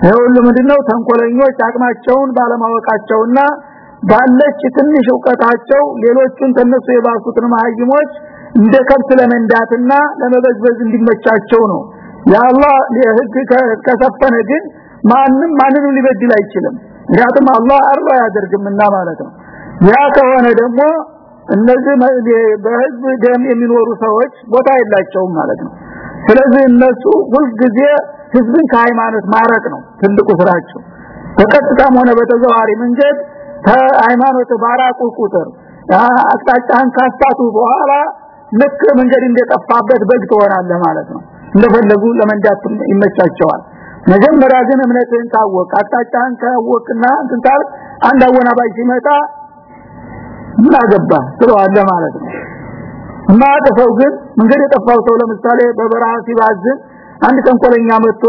ይሁሉ ምንድነው? ተንኮለኞች አቅማቸውን ባለማወቃቸውና ባለች ትንሽ ዕውቀታቸው ሌሎቹን ተነሱ የባሱትን መሀይሞች እንደ ለመንዳትና ለመበዝበዝ እንዲመቻቸው ነው። ያአላህ ህግ ከሰፈነ ግን ማንም ማንንም ሊበድል አይችልም። ምክንያቱም አላህ አርባ ያደርግምና ማለት ነው። ያ ከሆነ ደግሞ እነዚህ በህዝብ ደም የሚኖሩ ሰዎች ቦታ የላቸውም ማለት ነው። ስለዚህ እነሱ ሁልጊዜ ህዝብን ከሃይማኖት ማረቅ ነው ትልቁ ስራቸው። በቀጥታም ሆነ በተዘዋዋሪ መንገድ ከሃይማኖት ባራቁ ቁጥር አቅጣጫህን ካስታቱ በኋላ ልክ መንገድ እንደጠፋበት በግ ትሆናለህ ማለት ነው። እንደፈለጉ ለመንዳት ይመቻቸዋል። መጀመሪያ ግን እምነትህን ታወቅ አቅጣጫህን ካወቅና እንታል አንድ አወናባይ ሲመጣ ምን አገባ ትለዋለህ ማለት ነው። ማጠፈው ግን መንገድ የጠፋው ሰው ለምሳሌ በበረሃ ሲባዝን አንድ ተንኮለኛ መጥቶ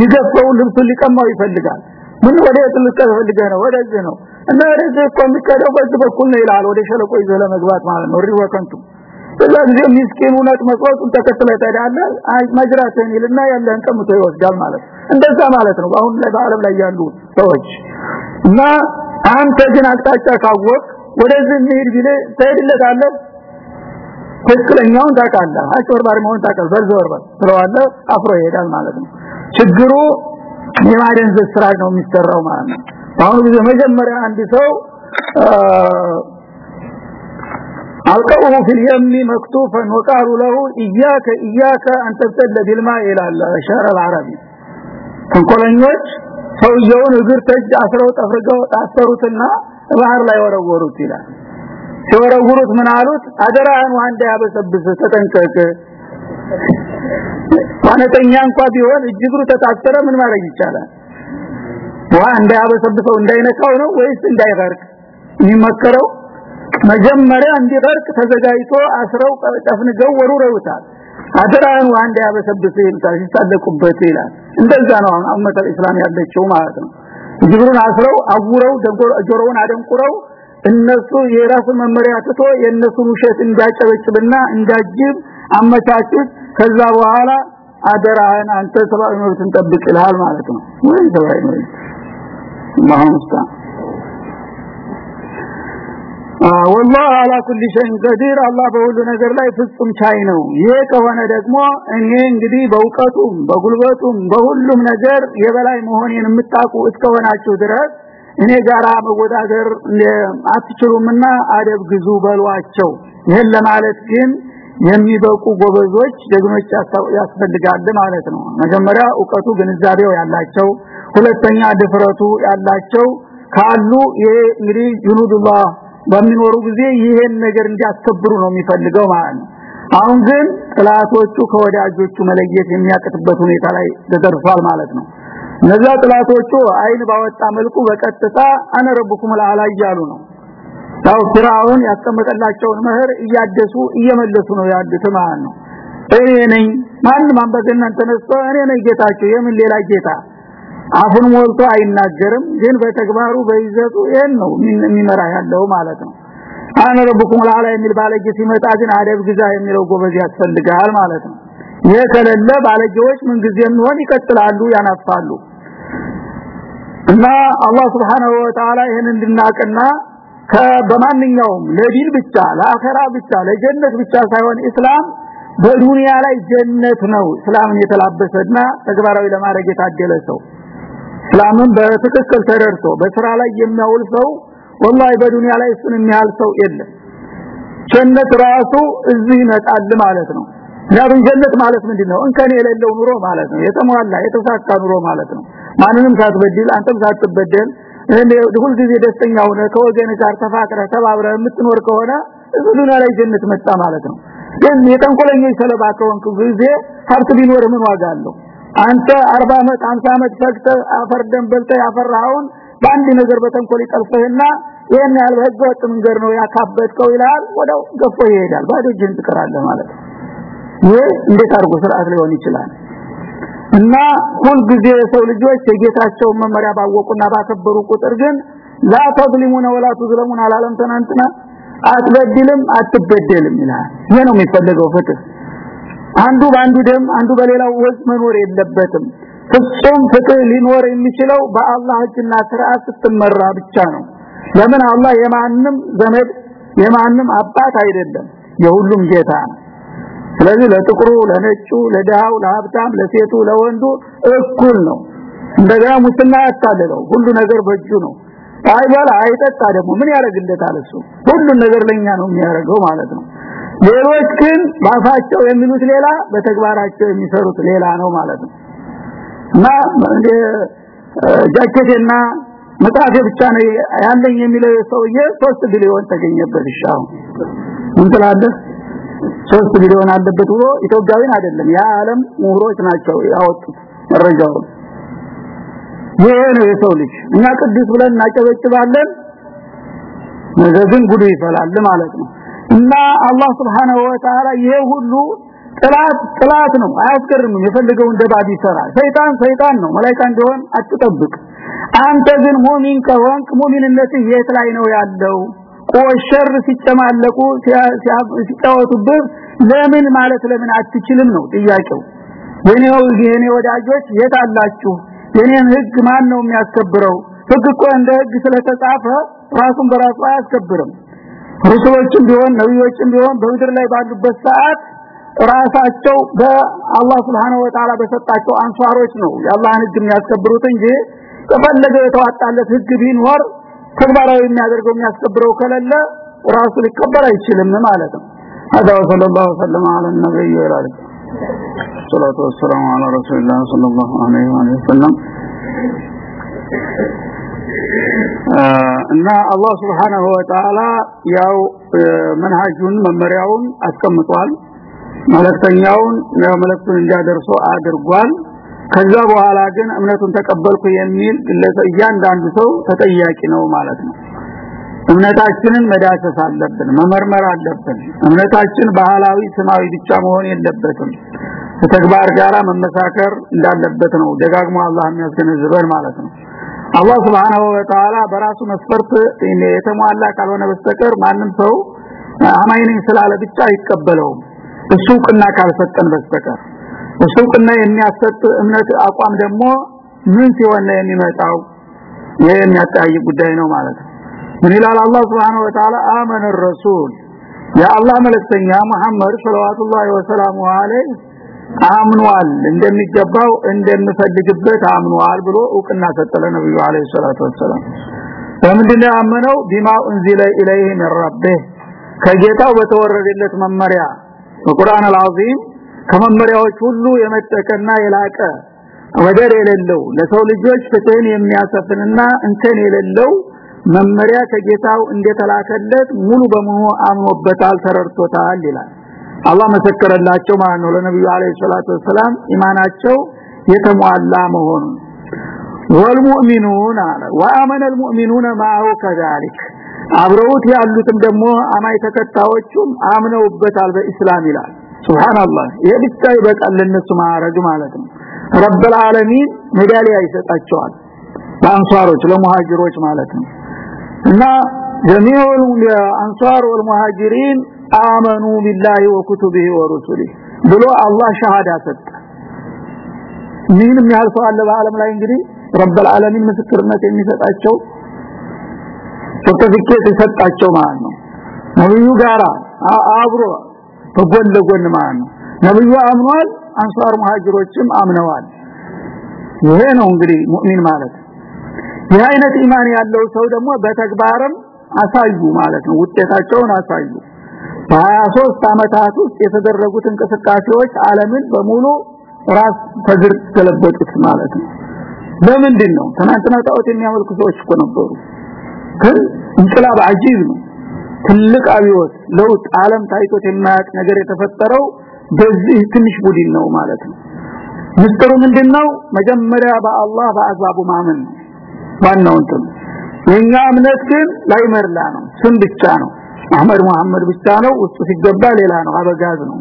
ይገፈው ልብሱን ሊቀማው ይፈልጋል። ምን ወደ ጥልቀ ፈልገህ ነው? ወደዚህ ነው። እና ወደዚህ እኮ የሚከደው በዚህ በኩል ነው ይላል። ወደ ሸለቆ ይዘህ ለመግባት ማለት ነው። ሪወ ከንቱ እዛ ጊዜ ምስኪኑ ነጥ መስዋዕቱን ተከትለህ ትሄዳለህ። አይ መጅራትህን ይልና ያለህን ቀምቶ ይወስዳል ማለት እንደዛ ማለት ነው። አሁን በአለም ላይ ያሉ ሰዎች እና አንተ ግን አቅጣጫ ካወቅ ወደዚህ እንሂድ ቢልህ ትሄድለታለህ ትክክለኛውን ታውቃለህ አጭበርባሪ መሆን ታውቃለህ ዘርዘርበር ስለዋለህ አፍሮ ይሄዳል ማለት ነው ችግሩ የማደንዘዝ ስራ ነው የሚሰራው ማለት ነው አሁን ጊዜ መጀመሪያ አንድ ሰው አልቀውሁ في اليم مكتوفا وقالوا له اياك اياك ان تبتل بالماء ይላል ሸራ العربي ተንኮለኞች ሰውየውን እግር ተጅ አስረው ጠፍርገው ታሰሩትና ባህር ላይ ወረወሩት ይላል። ሲወረውሩት ምን አሉት? አደራህን ዋንዳ ያበሰብስ ተጠንቀቅ። ዋነተኛ እንኳን ቢሆን እጅግሩ ተታሰረ ምን ማድረግ ይቻላል? ዋ እንዳያበሰብሰው እንዳይነካው ነው ወይስ እንዳይፈርቅ የሚመከረው መጀመሪያ እንዲፈርቅ ተዘጋጅቶ አስረው ጠፍንገው ወሩረውታል አደራን ዋንዳ ያበሰብስ ይልታል ሲሳለቁበት ይላል። እንደዛ ነው አሁን አመተ እስላም ያለችው ማለት ነው። እጅግሩን አስረው አጉረው ጆሮውን አደንቁረው እነሱ የራሱ መመሪያ ትቶ የነሱን ውሸት እንዳጨበጭብና እንዳጅብ አመቻቹት ከዛ በኋላ አደራህን አንተ ሰብአዊ መብትን ጠብቅ ማለት ነው። ወይ ሰብአዊ መብት ማሁስታ والله على كل شيء قدير الله በሁሉ ነገር ላይ ፍጹም ቻይ ነው ይሄ ከሆነ ደግሞ እኔ እንግዲህ በእውቀቱም በጉልበቱም በሁሉም ነገር የበላይ መሆኔን የምታውቁ እስከሆናችሁ ድረስ እኔ ጋራ መወዳደር አትችሉምና አደብ ግዙ በሏቸው ይሄን ለማለት ግን የሚበቁ ጎበዞች ጀግኖች ያስፈልጋል ማለት ነው መጀመሪያ ዕውቀቱ ግንዛቤው ያላቸው ሁለተኛ ድፍረቱ ያላቸው ካሉ ይሄ እንግዲህ ጁኑዱላህ በሚኖሩ ጊዜ ይሄን ነገር እንዲያስከብሩ ነው የሚፈልገው ማለት ነው። አሁን ግን ጥላቶቹ ከወዳጆቹ መለየት የሚያቅትበት ሁኔታ ላይ ተደርሷል ማለት ነው። እነዛ ጥላቶቹ አይን ባወጣ መልኩ በቀጥታ አነ ረብኩም እያሉ ነው። ያው ፍራውን ያስቀመጠላቸውን መህር እያደሱ እየመለሱ ነው ያሉት ማለት ነው። እኔ ነኝ ማንም አንበገናን ተነስቶ እኔ ነኝ ጌታቸው የምን ሌላ ጌታ አፉን ሞልቶ አይናገርም ግን በተግባሩ በይዘቱ ይሄን ነው የሚመራ ያለው ማለት ነው። አነ ረብኩም አልአላ የሚል ባለጌ ሲመጣ ግን አደብ ግዛ የሚለው ጎበዝ ያስፈልጋል ማለት ነው። ከሌለ ባለጌዎች ምን ጊዜም ሆን ይቀጥላሉ ያናፋሉ እና አላህ Subhanahu Wa Ta'ala ይሄን እንድናቀና በማንኛውም ለዲን ብቻ ለአኺራ ብቻ ለጀነት ብቻ ሳይሆን እስላም በዱንያ ላይ ጀነት ነው። እስላምን የተላበሰና ተግባራዊ ለማድረግ የታደለ ሰው እስላምን በትክክል ተረድቶ በስራ ላይ የሚያውል ሰው ወላሂ በዱንያ ላይ እሱን የሚያህል ሰው የለም። ጀነት ራሱ እዚህ ይመጣል ማለት ነው። ያብን ጀነት ማለት ምንድነው? እንከን የሌለው ኑሮ ማለት ነው። የተሟላ የተሳካ ኑሮ ማለት ነው። ማንንም ሳትበድል አንተም ሳትበደል ሁል ጊዜ ደስተኛ ሆነ ከወገን ጋር ተፋቅረ ተባብረ የምትኖር ከሆነ እዙና ላይ ጀነት መጣ ማለት ነው። ግን የተንኮለኞች ሰለባ ከሆንክ ጊዜ ሀብት ቢኖር ምን ዋጋ አለው አንተ 40 አመት 50 አመት ፈቅተ አፈር ደም በልተ ያፈራውን በአንድ ነገር በተንኮል ይጠልፈህና ይሄን ያህል በህገ ወጥ መንገድ ነው ያካበትከው ይላል። ወደው ገፎ ይሄዳል። ባዶ እጅን ትቀራለህ ማለት ይሄ እንዴት አርጎ ስርዓት ሊሆን ይችላል? እና ሁል ጊዜ የሰው ልጆች የጌታቸውን መመሪያ ባወቁና ባከበሩ ቁጥር ግን ላ ተظلمون ولا تظلمون አላለም። ተናንትና አትበድልም አትበደልም ይላል። ይሄ ነው የሚፈልገው ፍትህ። አንዱ በአንዱ ደም አንዱ በሌላው ወዝ መኖር የለበትም። ፍጹም ፍትህ ሊኖር የሚችለው በአላህ ህግና ስርዓት ስትመራ ብቻ ነው። ለምን? አላህ የማንም ዘመድ የማንም አባት አይደለም የሁሉም ጌታ ነው። ስለዚህ ለጥቁሩ ለነጩ ለድሃው ለሀብታም ለሴቱ ለወንዱ እኩል ነው። እንደገና ሙስና ያታለለው ሁሉ ነገር በእጁ ነው። አይበላ አይጠጣ ደግሞ ምን ያደርግለታል እሱ? ሁሉ ነገር ለኛ ነው የሚያደርገው ማለት ነው ሌሎች ግን ባፋቸው የሚሉት ሌላ በተግባራቸው የሚሰሩት ሌላ ነው ማለት ነው። እና ጃኬቴና መጽሐፌ ብቻ ነው ያለኝ የሚለው ሰውዬ 3 ቢሊዮን ተገኘበት። ይሻው ምን ትላለህ? 3 ቢሊዮን አለበት ብሎ ኢትዮጵያዊን አይደለም ያ ዓለም ምሁሮች ናቸው ያወጡት መረጃውን። ይሄ ነው የሰው ልጅ። እኛ ቅዱስ ብለን እናጨበጭባለን ነገር ግን ጉዱ ይፈላል ማለት ነው እና አላህ Subhanahu Wa Ta'ala ይሄ ሁሉ ጥላት ጥላት ነው። አያስገርምም። የፈለገውን ደባብ ይሰራል ሰይጣን ሰይጣን ነው። መላእክት እንደሆን አትጠብቅ። አንተ ግን ሙእሚን ከሆንክ ሙእሚንነት የት ላይ ነው ያለው? ቆሸር ሲጨማለቁ ሲጫወቱብህ ለምን ማለት ለምን አትችልም ነው ጥያቄው። የኔው የኔ ወዳጆች የት አላችሁ? የኔን ህግ ማን ነው የሚያስከብረው? ህግ እኮ እንደ ህግ ስለተጻፈ ራሱን በራሱ አያስከብርም ሩሱሎችም ቢሆን ነብዮችም ቢሆን በምድር ላይ ባሉበት ሰዓት ራሳቸው በአላህ Subhanahu Wa Ta'ala በሰጣቸው አንሷሮች ነው የአላህን ህግ የሚያስከብሩት እንጂ ከፈለገ የተዋጣለት ህግ ቢኖር ተግባራዊ የሚያደርገው የሚያስከብረው ከሌለ ራሱ ሊከበር አይችልም ማለት ነው هذا وصلى الله وسلم على النبي وعلى اله الصلاه والسلام على رسول الله صلى الله عليه وسلم እና አላህ Subhanahu Wa Ta'ala ያው መንሃጁን መመሪያውን አስቀምጧል። መልእክተኛውን መልእክቱን እንዲያደርሱ አድርጓል። ከዛ በኋላ ግን እምነቱን ተቀበልኩ የሚል ግለሰብ እያንዳንዱ ሰው ተጠያቂ ነው ማለት ነው። እምነታችንን መዳሰስ አለብን መመርመር አለብን። እምነታችን ባህላዊ ስማዊ ብቻ መሆን የለበትም። ከተግባር ጋራ መመሳከር እንዳለበት ነው ደጋግሞ አላህ የሚያስገነዝበን ማለት ነው አላህ Subhanahu Wa Ta'ala በራሱ መስፈርት የተሟላ ካልሆነ በስተቀር ማንም ሰው አማኝ ነኝ ስላለ ብቻ አይቀበለውም እሱ ቅና ካልሰጠን በስተቀር እሱ ቅና የሚያሰጥ እምነት አቋም ደግሞ ምን ሲሆን ነው የሚመጣው ይሄ የሚያጠያይ ጉዳይ ነው ማለት ነው ምን ይላል አላህ Subhanahu Wa Ta'ala አመነ الرسول ያ አላህ መልእክተኛ መሐመድ ሰለላሁ ዐለይሂ ወሰለም አምኗል እንደሚገባው እንደምፈልግበት አምኗል ብሎ እውቅና ሰጠለ ነብዩ አለይሂ ሰላቱ ወሰለም በምንድነው ያመነው? ቢማ እንዚለ ኢለይሂ ረቢህ ከጌታው በተወረደለት መመሪያ በቁርአን አልዓዚም ከመመሪያዎች ሁሉ የመጠቀና የላቀ ወደር የሌለው ለሰው ልጆች ፍትህን የሚያሰፍንና እንከን የሌለው መመሪያ ከጌታው እንደተላከለት ሙሉ በሙሉ አምኖበታል ተረድቶታል ይላል አላህ መሰከረላቸው ማለት ነው ለነብዩ አለይሂ ሰላቱ ወሰለም ኢማናቸው የተሟላ መሆኑን ወልሙእሚኑን አለ ወአመነ المؤمنون معه كذلك አብረውት ያሉትም ደግሞ አማይ ተከታዮቹም አምነውበታል በእስላም ይላል ሱብሃንአላህ ይሄ ብቻ ይበቃል ለነሱ ማረግ ማለት ነው ረብ العالمين ሜዳሊያ ይሰጣቸዋል ለአንሷሮች ለሙሃጅሮች ማለት ነው እና جميع الانصار والمهاجرين آمنوا بالله وكتبه ورسله ብሎ አላህ ሸሃዳ ሰጠ ምንም ያህል ሰው አለ በአለም ላይ እንግዲህ ረብ العالمين ምስክርነት የሚሰጣቸው ሰርቲፊኬት የሰጣቸው ማለት ነው ነብዩ ጋራ አብሮ በጎን ለጎን ማለት ነው ነብዩ አምኗል አንሷር ሙሃጅሮችም አምነዋል ይሄ ነው እንግዲህ ሙእሚን ማለት ይህ አይነት ኢማን ያለው ሰው ደግሞ በተግባርም አሳዩ ማለት ነው ውጤታቸውን አሳዩ በ23 አመታት ውስጥ የተደረጉት እንቅስቃሴዎች ዓለምን በሙሉ ራስ ተግር ተለበጡት ማለት ነው። ለምንድን ነው ትናንትና ጣዖት የሚያመልኩ ሰዎች እኮ ነበሩ። ግን እንቅላብ አጂብ ነው። ትልቅ አብዮት ለውጥ ዓለም ታይቶት የማያውቅ ነገር የተፈጠረው በዚህ ትንሽ ቡድን ነው ማለት ነው። ምስጢሩ ምንድነው? መጀመሪያ በአላህ በአዛቡ ማመን ነው። ዋናው እንትን የኛ እምነት ግን ላይመርላ ነው። ስም ብቻ ነው አህመድ መሐመድ ብቻ ነው ውስጡ ሲገባ ሌላ ነው አበጋዝ ነው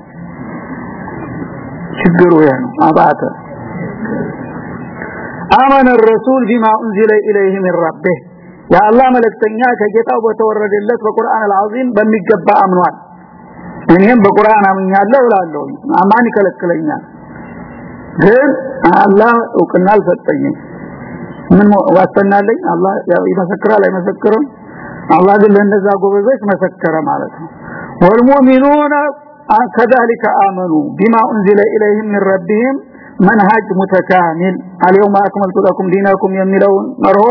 ችግሩ ያ ነው አባተ አመነ الرسول بما انزل اليه من ربه ያ አላህ መልእክተኛ ከጌታው በተወረደለት በቁርአን አልዓዚም በሚገባ አምኗል እኔም በቁርአን አምኛለሁ እላለሁ አማን ይከለክለኛል ግን አላህ እውቅና አልሰጠኝም ምን ዋስተናለኝ አላህ ይመሰክራል አይመሰክርም አላህ ግን ለነዛ ጎበዞች መሰከረ ማለት ነው ወልሙእሚኑና كذلك آمنوا بما أنزل إليهم من ربهم منهج متكامل اليوم أكملت لكم دينكم የሚለውን መርሆ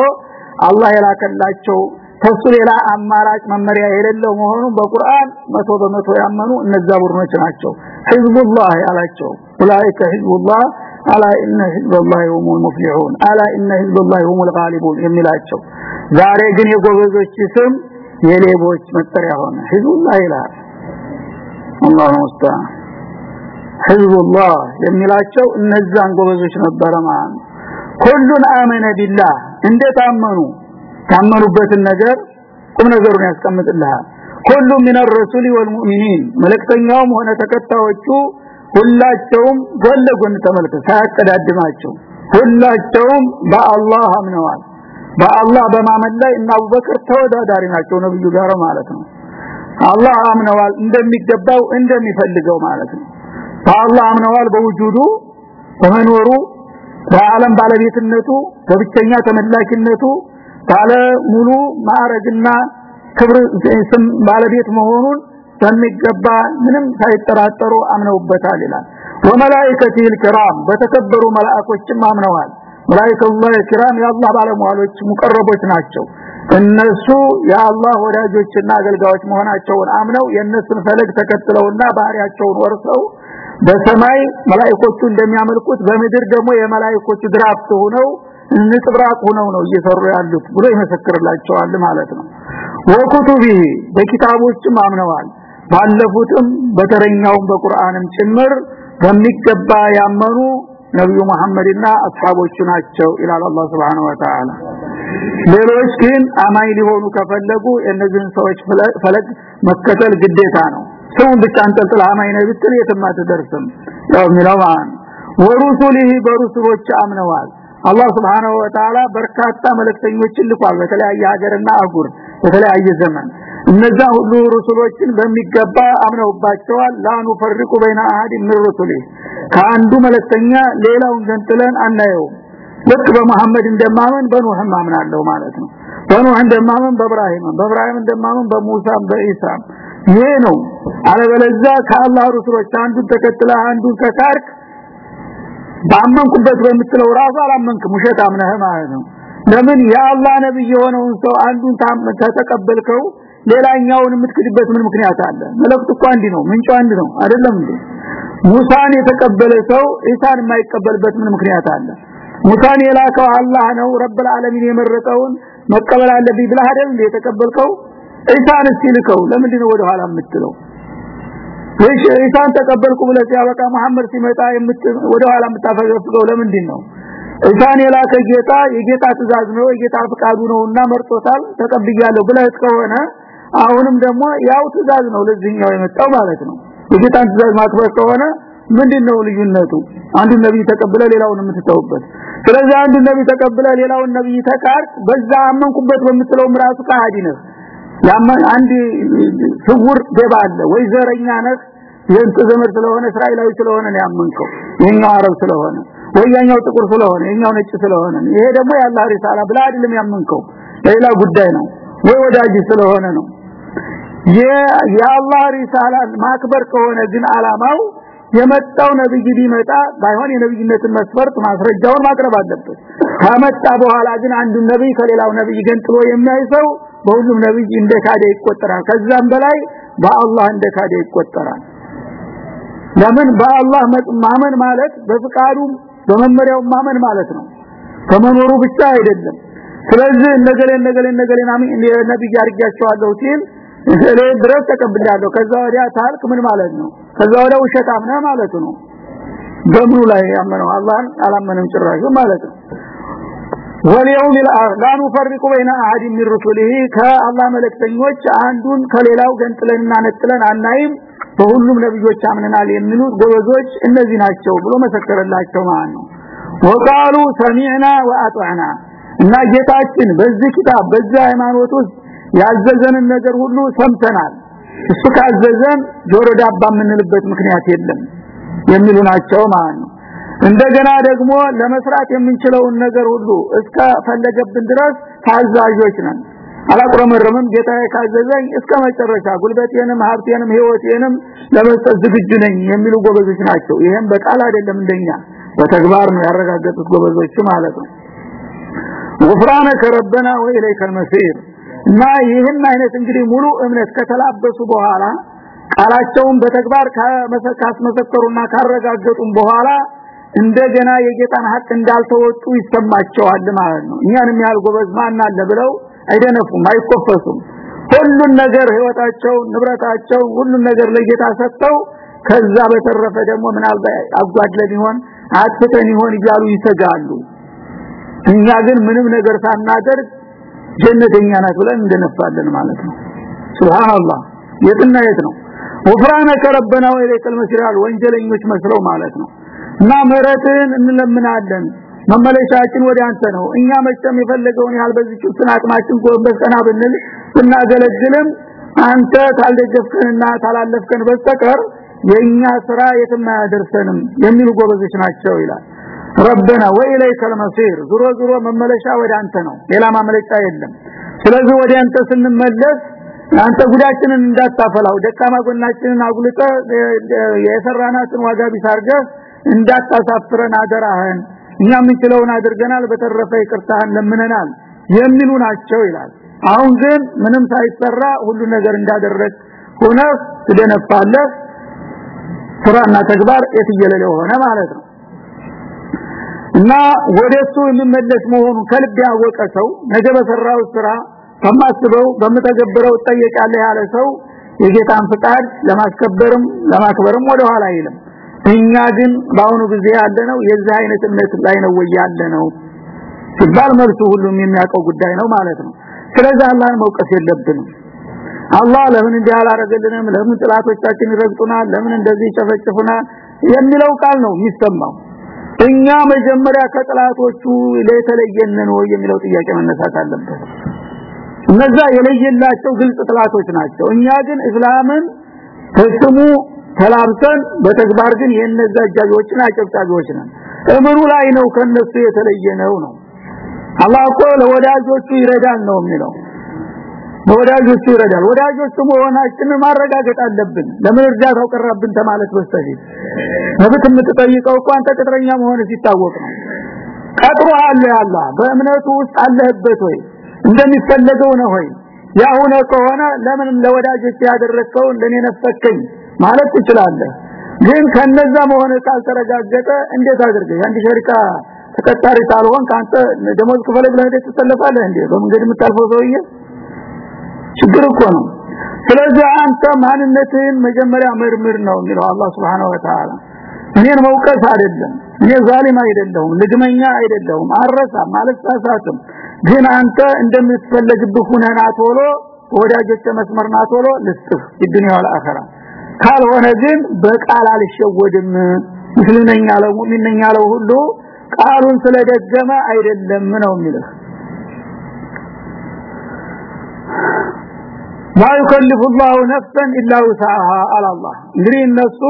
አላህ የላከላቸው ከሱ ሌላ አማራጭ መመሪያ የሌለው መሆኑን በቁርአን መቶ በመቶ ያመኑ እነዛ ቡድኖች ናቸው ህዝቡላህ ያላቸው ኡላኢከ ህዝቡላህ አላ ኢነ ህዝቡላህ ሁሙል ሙፍሊሁን አላ ኢነ ህዝቡላህ ሁሙል ጋሊቡን የሚላቸው ዛሬ ግን የጎበዞች ስም የሌቦች መጠሪያ ሆነ ህዝቡላህ ይላል አላሁ ሙስተዓን ህዝቡላህ የሚላቸው እነዛን ጎበዞች ነበረ ማለት ሁሉን አመነ ቢላህ እንዴት አመኑ ታመኑበትን ነገር ቁም ነገሩን ያስቀምጥልሃል ሁሉ من الرسول والمؤمنين መልእክተኛውም ሆነ ተከታዮቹ ሁላቸውም ጎን ለጎን ተመልከት ሳያቀዳድማቸው። ሁላቸውም በአላህ አምነዋል። በአላህ በማመን ላይ እና አቡበክር ተወዳዳሪ ናቸው ነብዩ ጋር ማለት ነው። አላህ አምነዋል እንደሚገባው እንደሚፈልገው ማለት ነው። በአላህ አምነዋል በውጁዱ በመኖሩ በዓለም ባለቤትነቱ በብቸኛ ተመላኪነቱ ባለ ሙሉ ማዕረግና ክብር ስም ባለቤት መሆኑን በሚገባ ምንም ሳይጠራጠሩ አምነውበታል ይላል ወመላእክቲል الكرام በተከበሩ መላእክቶችም አምነዋል መላእክቱላህ الكرام የአላህ ባለሟሎች ሙቀረቦች ናቸው እነሱ የአላህ ወዳጆችና አገልጋዮች መሆናቸውን አምነው የነሱን ፈለግ ተከትለውና ባህሪያቸውን ወርሰው በሰማይ መላእክቶቹ እንደሚያመልኩት በምድር ደግሞ የመላእክቶቹ ድራፍት ሆነው ንጥብራቅ ሆነው ነው እየሰሩ ያሉት ብሎ ይመሰክርላቸዋል ማለት ነው ወኩቱቢ በኪታቦችም አምነዋል ባለፉትም በተረኛውም በቁርአንም ጭምር በሚገባ ያመኑ ነብዩ መሐመድና አስሐቦቹ ናቸው ኢላል አላህ Subhanahu Wa Ta'ala ሌሎች ግን አማኝ ሊሆኑ ከፈለጉ እነዚህን ሰዎች ፈለግ መከተል ግዴታ ነው። ሰውን ብቻ አንጠልጥል አማኝ ነው ብትል የትም አትደርስም። ያው ሚለው ወሩሱሊሂ በሩሱሎች አምነዋል። አላህ Subhanahu Wa Ta'ala በርካታ መልእክተኞችን ልኳል በተለያየ ሀገርና አህጉር በተለያየ ዘመን እነዛ ሁሉ ሩሱሎችን በሚገባ አምነውባቸዋል። ላኑ ፈርቁ በይና አሃድ ምን ሩሱሊ። ከአንዱ መልእክተኛ ሌላውን ገንጥለን አናየው ልክ በመሐመድ እንደማመን በኑህም አምናለሁ ማለት ነው። በኑህ እንደማመን በእብራሂም በእብራሂም እንደማመን በሙሳም በኢሳም። ይሄ ነው። አለበለዚያ ከአላህ ሩሱሎች አንዱን ተከትለ አንዱን ከካርክ ባመንኩበት በምትለው ራሱ አላመንክም። ውሸት አምነህ ማለት ነው። ለምን? የአላህ ነብይ የሆነውን ሰው አንዱን ተተቀበልከው ሌላኛውን የምትክድበት ምን ምክንያት አለ? መልእክቱ እኮ አንድ ነው ምንጩ አንድ ነው። አይደለም እንዴ? ሙሳን የተቀበለ ሰው ኢሳን የማይቀበልበት ምን ምክንያት አለ? ሙሳን የላከው አላህ ነው ረብል ዓለሚን የመረጠውን መቀበል አለብኝ ብለህ አይደል እንዴ የተቀበልከው? ኢሳን ሲልከው ለምንድን ነው ወደ ኋላ የምትለው? እሺ ኢሳን ተቀበልኩ ብለህ ሲያበቃ መሐመድ ሲመጣ ወደ ኋላ የምታፈገፍገው ለምንድን ነው? ኢሳን የላከ ጌታ የጌታ ትእዛዝ ነው የጌታ ፍቃዱ ነውና መርጦታል ተቀብያለሁ ብለህ ከሆነ አሁንም ደግሞ ያው ትእዛዝ ነው ለዚህኛው የመጣው ማለት ነው። የጌታን ትእዛዝ ማክበር ከሆነ ምንድነው ልዩነቱ? አንዱ ነብይ ተቀበለ ሌላውን የምትተውበት። ስለዚህ አንዱ ነብይ ተቀበለ ሌላውን ነብይ ተካርክ በዛ አመንኩበት በምትለው ራሱ ካሃዲ ነህ። ያማን አንድ ስውር ገባ አለ ወይ ዘረኛ ነህ የንተ ዘመድ ስለሆነ እስራኤላዊ ስለሆነ ነው ያመንከው። የኛው አረብ ስለሆነ ወያኛው ጥቁር ስለሆነ የኛው ነጭ ስለሆነ ይሄ ደግሞ ያላህ ሪሳላ ብላ አይደለም ያመንከው ሌላ ጉዳይ ነው። ወይ ወዳጅ ስለሆነ ነው የአላህ ሪሳላ ማክበር ከሆነ ግን አላማው የመጣው ነብይ ቢመጣ ባይሆን የነብይነትን መስፈርት ማስረጃውን ማቅረብ አለበት። ከመጣ በኋላ ግን አንዱ ነብይ ከሌላው ነብይ ገንጥሎ የሚያይ ሰው በሁሉም ነብይ እንደካደ ይቆጠራል። ከዛም በላይ በአላህ እንደካደ ይቆጠራል። ለምን? በአላህ ማመን ማለት በፍቃዱ በመመሪያው ማመን ማለት ነው። ከመኖሩ ብቻ አይደለም። ስለዚህ ነገለ ነገለ ናሚ ነብይ አርጋቸዋለሁ ሲል እኔ ድረስ ተቀብላለሁ ከዛ ወዲያ ታልክ ምን ማለት ነው ከዛ ወዲያ ውሸት አምነ ማለት ነው በምኑ ላይ ያመነው አላህን አላመነም ጭራሽ ማለት ነው ወልየውም الآخر لا نفرق بين احد من رسله ከአላህ መልእክተኞች አንዱን ከሌላው ገንጥለንና ነጥለን አናይም በሁሉም ነብዮች አምነናል የሚሉት ጎበዞች እነዚህ ናቸው ብሎ መሰከረላቸው ማለት ነው ወቃሉ ሰሚዕና ወአጣዕና እና ጌታችን በዚህ ኪታብ በዚህ ሃይማኖት ውስጥ ያዘዘንን ነገር ሁሉ ሰምተናል። እሱ ካዘዘን ጆሮ ዳባ የምንልበት ምክንያት የለም የሚሉ ናቸው ማለት ነው። እንደገና ደግሞ ለመስራት የምንችለውን ነገር ሁሉ እስከ ፈለገብን ድረስ ታዛዦች ነን። አላቁረመረምም ጌታዬ ካዘዘኝ እስከ መጨረሻ ጉልበቴንም ሀብቴንም ህይወቴንም ለመስጠት ዝግጁ ነኝ የሚሉ ጎበዞች ናቸው። ይሄን በቃል አይደለም እንደኛ በተግባር ነው ያረጋገጡት ጎበዞች ማለት ነው። ጉፍራነከ ረበና ወኢለይከል መሲር እና ይህን አይነት እንግዲህ ሙሉ እምነት ከተላበሱ በኋላ ቃላቸውን በተግባር ካስመሰከሩና ካረጋገጡም በኋላ እንደገና የጌታን ሀቅ እንዳልተወጡ ይሰማቸዋል ማለት ነው። እኛንም ያህል ጎበዝ ማን አለ ብለው አይደነፉም አይኮፈሱም። ሁሉን ነገር ህይወታቸው ንብረታቸው ሁሉን ነገር ለጌታ ሰጥተው ከዛ በተረፈ ደግሞ ምናልባት አጓድለን ይሆን አጥተን ይሆን እያሉ ይሰጋሉ። እኛ ግን ምንም ነገር ሳናደርግ ጀነተኛ ናት ብለን እንደነፋለን ማለት ነው። ሱብሃንአላህ! የትና የት ነው? ወፍራነከ ረበና ወኢለይከል መስራል ወንጀለኞች መስለው ማለት ነው። እና ምህረትን እንለምናለን። መመለሻችን ወደ አንተ ነው። እኛ መቼም የፈለገውን ያህል በዚህ ውስጥ ጎንበስ ጎበዝ ቀና ብንል ብናገለግልም አንተ ታልደገፍከንና ታላለፍከን በስተቀር የኛ ስራ የትም አያደርሰንም የሚሉ ጎበዞች ናቸው ይላል። ረበና ወኢለይከል መሲር ዙሮ ዙሮ መመለሻ ወደ አንተ ነው። ሌላ ማመለጫ የለም። ስለዚህ ወደ አንተ ስንመለስ አንተ ጉዳችንን እንዳታፈላው ደካማ ጎናችንን አጉልጠ የሰራናትን ዋጋ ቢሳርገ እንዳታሳፍረን አደራህን። እኛ ምንችለውን አድርገናል በተረፈ ይቅርታህን ለምነናል የሚሉ ናቸው ይላል። አሁን ግን ምንም ሳይሰራ ሁሉ ነገር እንዳደረግ ሆነ ትደነፋለህ። ስራና ተግባር የትየለለ ሆነ ማለት ነው። እና ወደሱ የሚመለስ መሆኑ ከልብ ያወቀ ሰው ነገ በሰራው ስራ በማስበው በመተገበረው ጠየቃለ ያለ ሰው የጌታን ፍቃድ ለማስከበርም ለማክበርም ወደ ኋላ አይልም። እኛ ግን በአሁኑ ጊዜ ያለነው የዚህ አይነት እምነት ላይ ነው ያለነው? ሲባል መልሱ ሁሉም የሚያውቀው ጉዳይ ነው ማለት ነው። ስለዚህ አላህን መውቀስ የለብንም። አላህ ለምን እንዲህ አላረገልንም ለምን ጥላቶቻችን ይረግጡናል? ለምን እንደዚህ ይጨፈጭፉናል? የሚለው ቃል ነው የሚሰማው እኛ መጀመሪያ ከጥላቶቹ ለተለየን ነው የሚለው ጥያቄ መነሳት አለበት። እነዛ የለየላቸው ግልጽ ጥላቶች ናቸው። እኛ ግን እስላምን ከስሙ ተላብሰን በተግባር ግን የነዛ እጃጆችን አጨብጫቢዎች ነን። እምኑ ላይ ነው ከነሱ የተለየ ነው። ነው አላህ እኮ ለወዳጆቹ ይረዳል ነው የሚለው ለወዳጆቹ ይረዳል። ወዳጆቹ መሆናችንን ማረጋገጥ አለብን። ለምን እርዳታው ቀረብን ተማለት በስተፊት? መብት የምትጠይቀው እኮ አንተ ቅጥረኛ መሆን ሲታወቅ ነው። ቀጥሮ አለ አላህ በእምነቱ ውስጥ አለህበት ወይ? እንደሚፈለገው ነው ሆይ ያሁን ከሆነ ለምን ለወዳጆች ያደረከው ለኔ ነፈከኝ ማለት ትችላለህ? ግን ከነዛ መሆን ካልተረጋገጠ እንዴት አድርገህ? አንድ ሸሪካ ተቀጣሪ ካልሆን ካንተ ደሞዝ ክፈለ ብለህ ትሰለፋለህ እንዴ? በመንገድ የምታልፈው ሰውዬ ችግር እኮ ነው። ስለዚህ አንተ ማንነትህን መጀመሪያ ምርምር ነው የሚለው አላህ Subhanahu Wa Ta'ala እኔን መውቀስ አይደለም እኔ ዛሊም አይደለሁም ልግመኛ አይደለሁም አረሳ ማለት ሳሳትም ግን አንተ እንደምትፈልግብህ ሁነና ቶሎ ወዳጆች መስመርና ቶሎ ልስጥህ የዱንያ ወልአኺራ ካልሆነ ግን በቃል አልሸወድም። ሙስሊም ነኝ ሁሉ ቃሉን ስለደገመ አይደለም ነው የሚልህ ላ ይከልፉ ላሁ ነፍሰን ኢላ ውስዓሃ አላላህ እንግዲህ እነሱ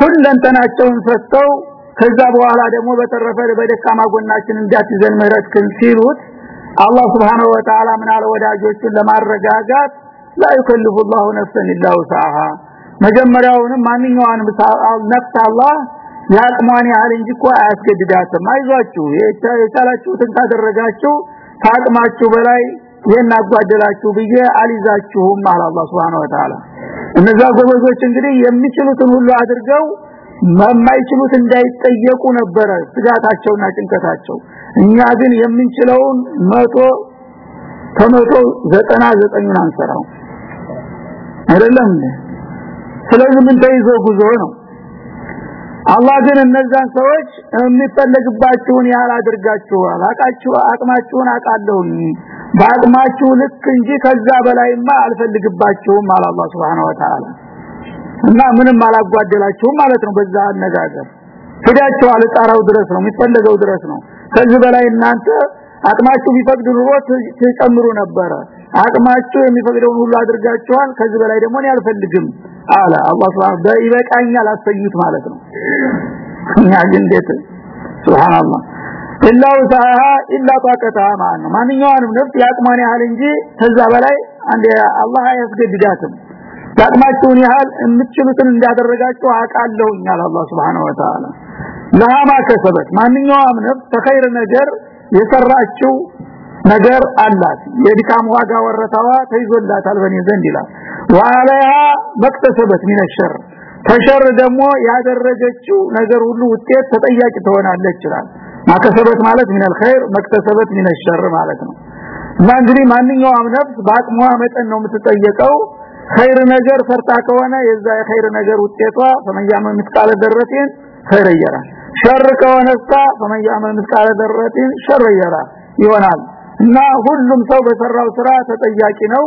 ሁለንተናቸውን ፈተው ከዛ በኋላ ደግሞ በተረፈ በደካማ ጎናችን እንዳትዘን ምህረትክን ሲሉት አላህ Subhanahu Wa Ta'ala ምን ወዳጆቹን ለማረጋጋት ላ ይከልፉ ላሁ ነፍሰን ኢላ ውስዓሃ መጀመሪያውንም ማንኛውንም ነፍስ አላህ ያቅሟን ያህል እንጂ እኮ አያስገድዳትም። አይዟችሁ የቻላችሁትን ታደረጋችሁ ታቅማችሁ በላይ ይሄን አጓደላችሁ ብዬ አልይዛችሁም አለ አላህ Subhanahu Wa Ta'ala እነዛ ጎበዞች እንግዲህ የሚችሉትን ሁሉ አድርገው የማይችሉት እንዳይጠየቁ ነበረ ስጋታቸውና ጭንቀታቸው። እኛ ግን የምንችለውን መቶ ከመቶ ዘጠና ዘጠኙን አንሰራው አይደለም ስለዚህ ምን ተይዞ ጉዞ ነው አላህ ግን እነዛን ሰዎች የሚፈለግባችሁን ያህል አድርጋችኋል። አቃችሁ አቅማችሁን አቃለሁኝ በአቅማችሁ ልክ እንጂ ከዛ በላይማ አልፈልግባችሁም አለ አላህ Subhanahu Wa እና ምንም አላጓደላችሁም ማለት ነው በዛ አነጋገር። ሄዳችሁ አልጣራው ድረስ ነው የሚፈለገው ድረስ ነው። ከዚህ በላይ እናንተ አቅማችሁ ቢፈቅድ ኑሮ ትጨምሩ ነበረ አቅማችሁ የሚፈቅደውን ሁሉ አድርጋችኋል ከዚህ በላይ ደግሞ እኔ አልፈልግም አለ። አላህ Subhanahu ይበቃኛል አሰዩት ማለት ነው። እኛ ግን እንዴት? ሱብሃንአላህ ኢላው ሳሃ ኢላ ጣቀታ ነው። ማንኛውንም ነፍስ ያቅማን ያህል እንጂ ከዛ በላይ አንድ አላህ አያስገድዳትም። ያቅማችሁን ያህል የምትችሉትን እንዳደረጋችሁ አውቃለሁኛል አላህ Subhanahu Wa ለሃማ ከሰበት። ማንኛውም ነፍስ ተኸይር ነገር የሰራችው ነገር አላት የድካም ዋጋ ወረታዋ ተይዞላታል በኔ ዘንድ ይላል ወአለያ መክተሰበት ምን الشر ተሸር ደግሞ ያደረገችው ነገር ሁሉ ውጤት ተጠያቂ ትሆናለች ይችላል ማከሰበት ማለት ምን الخير መክተሰበት ምን الشر ማለት ነው እና እንግዲህ ማንኛውም ነፍስ በአቅሟ መጠን ነው የምትጠየቀው ኸይር ነገር ሰርታ ከሆነ የዛ የኸይር ነገር ውጤቷ ፈመያመ ምትቃለ ደረቴን ኸይር ይራ ሸር ከሆነሳ ፈመያመ ምትቃለ ደረቴን ሸር ይራ ይሆናል እና ሁሉም ሰው በሰራው ስራ ተጠያቂ ነው።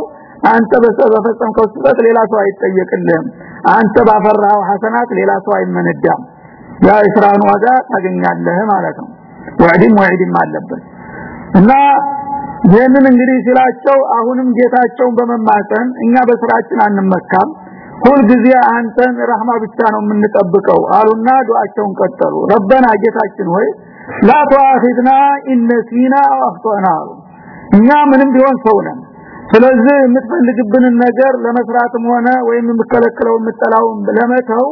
አንተ በፈጸምከው ስህተት ሌላ ሰው አይጠየቅልህም። አንተ ባፈራው ሐሰናት ሌላ ሰው አይመነዳም። ያ የስራን ዋጋ ታገኛለህ ማለት ነው። ወዕድም ወዕድም አለበት እና ይህንን እንግዲህ ሲላቸው አሁንም ጌታቸውን በመማፀን እኛ በስራችን አንመካም። ሁል ጊዜ አንተን ረህማ ብቻ ነው የምንጠብቀው አሉና ዱአቸውን ቀጠሉ። ረበና ጌታችን ሆይ ላ ተዋኺድና ኢነሲና ወአኽጣና እኛ ምንም ቢሆን ሰው ነን። ስለዚህ የምትፈልግብንን ነገር ለመስራትም ሆነ ወይም የምከለክለው የምጠላው ለመተው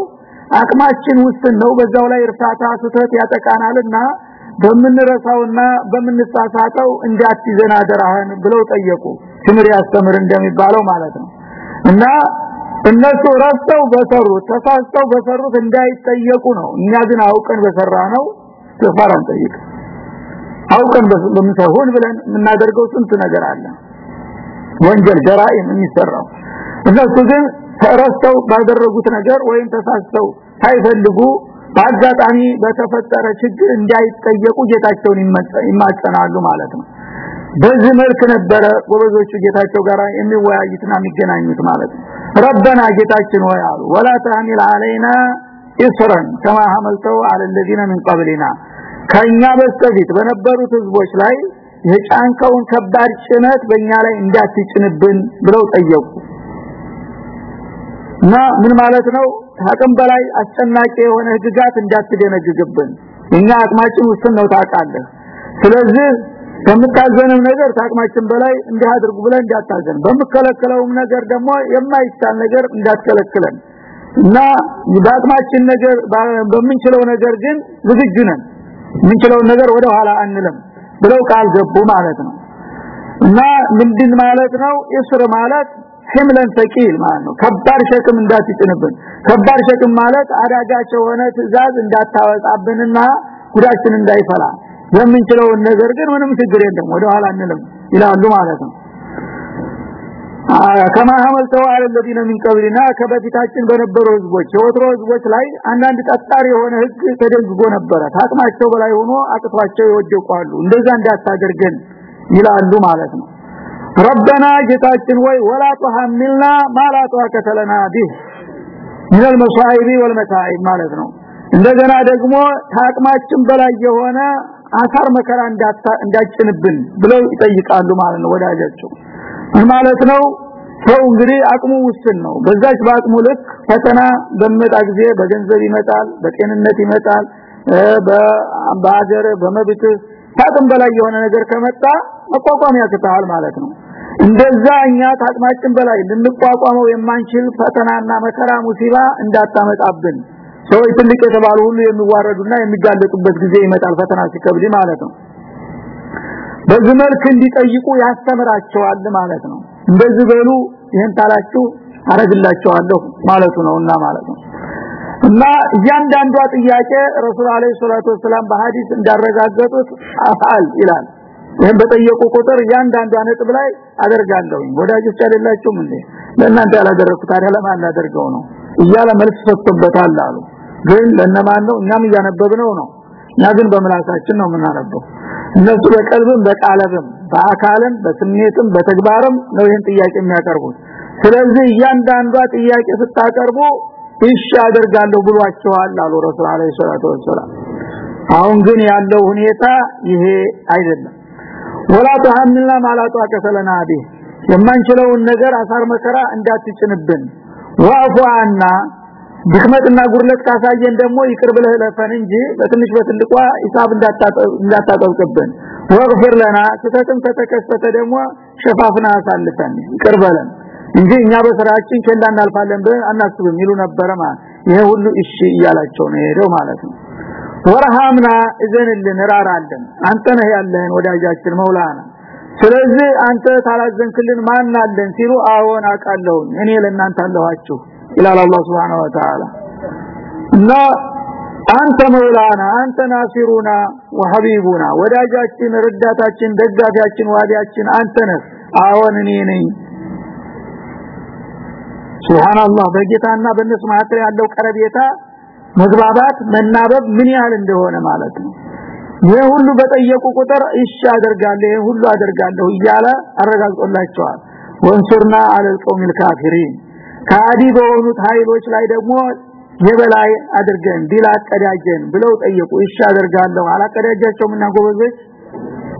አቅማችን ውስን ነው። በዛው ላይ እርሳታ ስተት ያጠቃናልና በምንረሳውና በምንሳሳተው እንዳትይዘን አደራህን ብለው ጠየቁ። ትምር ያስተምር እንደሚባለው ማለት ነው። እና እነሱ ረስተው በሰሩት ተሳስተው በሰሩት እንዳይጠየቁ ነው። እኛ ግን አውቀን በሰራ ነው ተፋራን ጠይቅ አውቀን በምንሰሆን ብለን የምናደርገው ስንት ነገር አለ ወንጀል ጀራኢም የሚሰራው እነሱ ግን ተረስተው ባደረጉት ነገር ወይም ተሳስተው ሳይፈልጉ በአጋጣሚ በተፈጠረ ችግር እንዳይጠየቁ ጌታቸውን ይማጸናሉ ማለት ነው በዚህ መልክ ነበረ ጎበዞቹ ጌታቸው ጋር የሚወያዩትና የሚገናኙት ማለት ነው ረበና ጌታችን ሆይ አሉ ወላ ተህሚል አለይና ኢስረን ከማ ሐመልተው አለ الذين من قبلنا ከኛ በስተፊት በነበሩት ህዝቦች ላይ የጫንከውን ከባድ ጭነት በእኛ ላይ እንዳትጭንብን ብለው ጠየቁ። እና ምን ማለት ነው? አቅም በላይ አስጨናቂ የሆነ ህግጋት እንዳትደነግግብን። እኛ አቅማችን ውስን ነው ታውቃለህ። ስለዚህ በምታዘንም ነገር ታቅማችን በላይ እንዲህ ብለን እንዳታዘን በመከለከለውም ነገር ደግሞ የማይቻል ነገር እንዳትከለክለን። እና በአቅማችን ነገር በምንችለው ነገር ግን ዝግጁ ነን ምንችለውን ነገር ወደ ኋላ አንልም ብለው ቃል ገቡ ማለት ነው። እና ምንድን ማለት ነው? እስር ማለት ህምለን ተቂል ማለት ነው። ከባድ ሸክም እንዳትጭንብን። ከባድ ሸክም ማለት አዳጋች የሆነ ትእዛዝ እንዳታወጣብንና ጉዳችን እንዳይፈላ። የምንችለውን ነገር ግን ምንም ችግር የለም ወደ ኋላ አንልም ይላሉ ማለት ነው ከማ ሐመልተው አለ الذين من قبلنا ከበፊታችን በነበሩ ህዝቦች የወትሮ ህዝቦች ላይ አንዳንድ ጠጣሪ የሆነ ህግ ተደንግጎ ነበረ ታቅማቸው በላይ ሆኖ አቅቷቸው ይወደቋሉ እንደዛ እንዳታደርገን ይላሉ ማለት ነው ረበና ጌታችን ወይ ወላ ተሐምልና ማላ ተከተለና ቢህ من المصائب والمتاعب ማለት ነው እንደገና ደግሞ ታቅማችን በላይ የሆነ አሳር መከራ እንዳጭንብን ብለው ይጠይቃሉ ማለት ነው ወዳጃቸው ማለት ነው? ሰው እንግዲህ አቅሙ ውስን ነው። በዛች በአቅሙ ልክ ፈተና በመጣ ጊዜ በገንዘብ ይመጣል በጤንነት ይመጣል በሀገር በመብት ታቅም በላይ የሆነ ነገር ከመጣ መቋቋም ያቅታል ማለት ነው። እንደዛ እኛ ታቅማችን በላይ ልንቋቋመው የማንችል ፈተናና መከራ ሙሲባ እንዳታመጣብን። ሰዎች ትልቅ የተባሉ ሁሉ የሚዋረዱና የሚጋለጡበት ጊዜ ይመጣል ፈተና ሲከብድ ማለት ነው በዚህ መልክ እንዲጠይቁ ያስተምራቸዋል ማለት ነው። እንደዚህ በሉ ይሄን ታላችሁ አረግላቸዋለሁ ማለቱ ነውና ማለት ነው። እና እያንዳንዷ ጥያቄ ረሱል አለይሂ ሰላቱ ወሰለም በሐዲስ እንዳረጋገጡት አፋል ይላል። ይሄን በጠየቁ ቁጥር እያንዳንዷ ነጥብ ላይ አደርጋለሁ ወዳጆች አይደላችሁም እንዴ? ለእናንተ ያላደረኩት ታዲያ ለማን ላደርገው ነው እያለ መልስ ሰጥቶበታል አሉ። ግን ለነማን ነው? እኛም እያነበብነው ነው። እኛ ግን በምላሳችን ነው የምናነበው እነሱ በቀልብም በቃለብም በአካልም በስሜትም በተግባርም ነው ይህን ጥያቄ የሚያቀርቡት። ስለዚህ እያንዳንዷ ጥያቄ ስታቀርቡ እሺ አደርጋለሁ ብሏቸዋል አሉ ረሱል አለይሂ ሰላቱ ወሰለም አሁን ግን ያለው ሁኔታ ይሄ አይደለም። ወላ ተሐምልና ማላጧ ከሰለና ቢ የማንችለውን ነገር አሳር መከራ እንዳትጭንብን። ዋፉአና ድክመትና ጉርለት ካሳየን ደግሞ ይቅር ብለህ ለፈን እንጂ በትንሽ በትልቋ ሂሳብ እንዳታጠብቅብን። ወግፍር ለና ስተትም ተተከሰተ ደግሞ ሸፋፍና አሳልፈን ይቅር በለን እንጂ እኛ በስራችን ቸላ እናልፋለን አናስብም ይሉ ነበረ ማለት ይሄ ሁሉ እሺ እያላቸው ነው ሄደው ማለት ነው። ወርሃምና እዘንልን ራራለን አንተ ነህ ያለህን ወዳጃችን መውላና። ስለዚህ አንተ ታላዘንክልን ማን አለን ሲሉ አዎን አውቃለሁ እኔ ለእናንተ አለኋችሁ ይላል አላህ Subhanahu Wa Ta'ala እና አንተ መውላና አንተ ናሲሩና ወሐቢቡና ወዳጃችን ረዳታችን ደጋፊያችን ዋዲያችን አንተ ነህ። አዎን እኔ ነኝ። ሱብሃንአላህ በጌታና በእነሱ መካከል ያለው ቀረቤታ መግባባት መናበብ ምን ያህል እንደሆነ ማለት ነው። ይሄ ሁሉ በጠየቁ ቁጥር እሺ አደርጋለሁ ይሄ ሁሉ አደርጋለሁ እያለ አረጋግጦላቸዋል። وانصرنا على القوم الكافرين ከሃዲ በሆኑት ኃይሎች ላይ ደግሞ የበላይ አድርገን ዲል አቀዳጀን ብለው ጠየቁ። እሺ አደርጋለሁ አላቀዳጃቸው እና ጎበዞች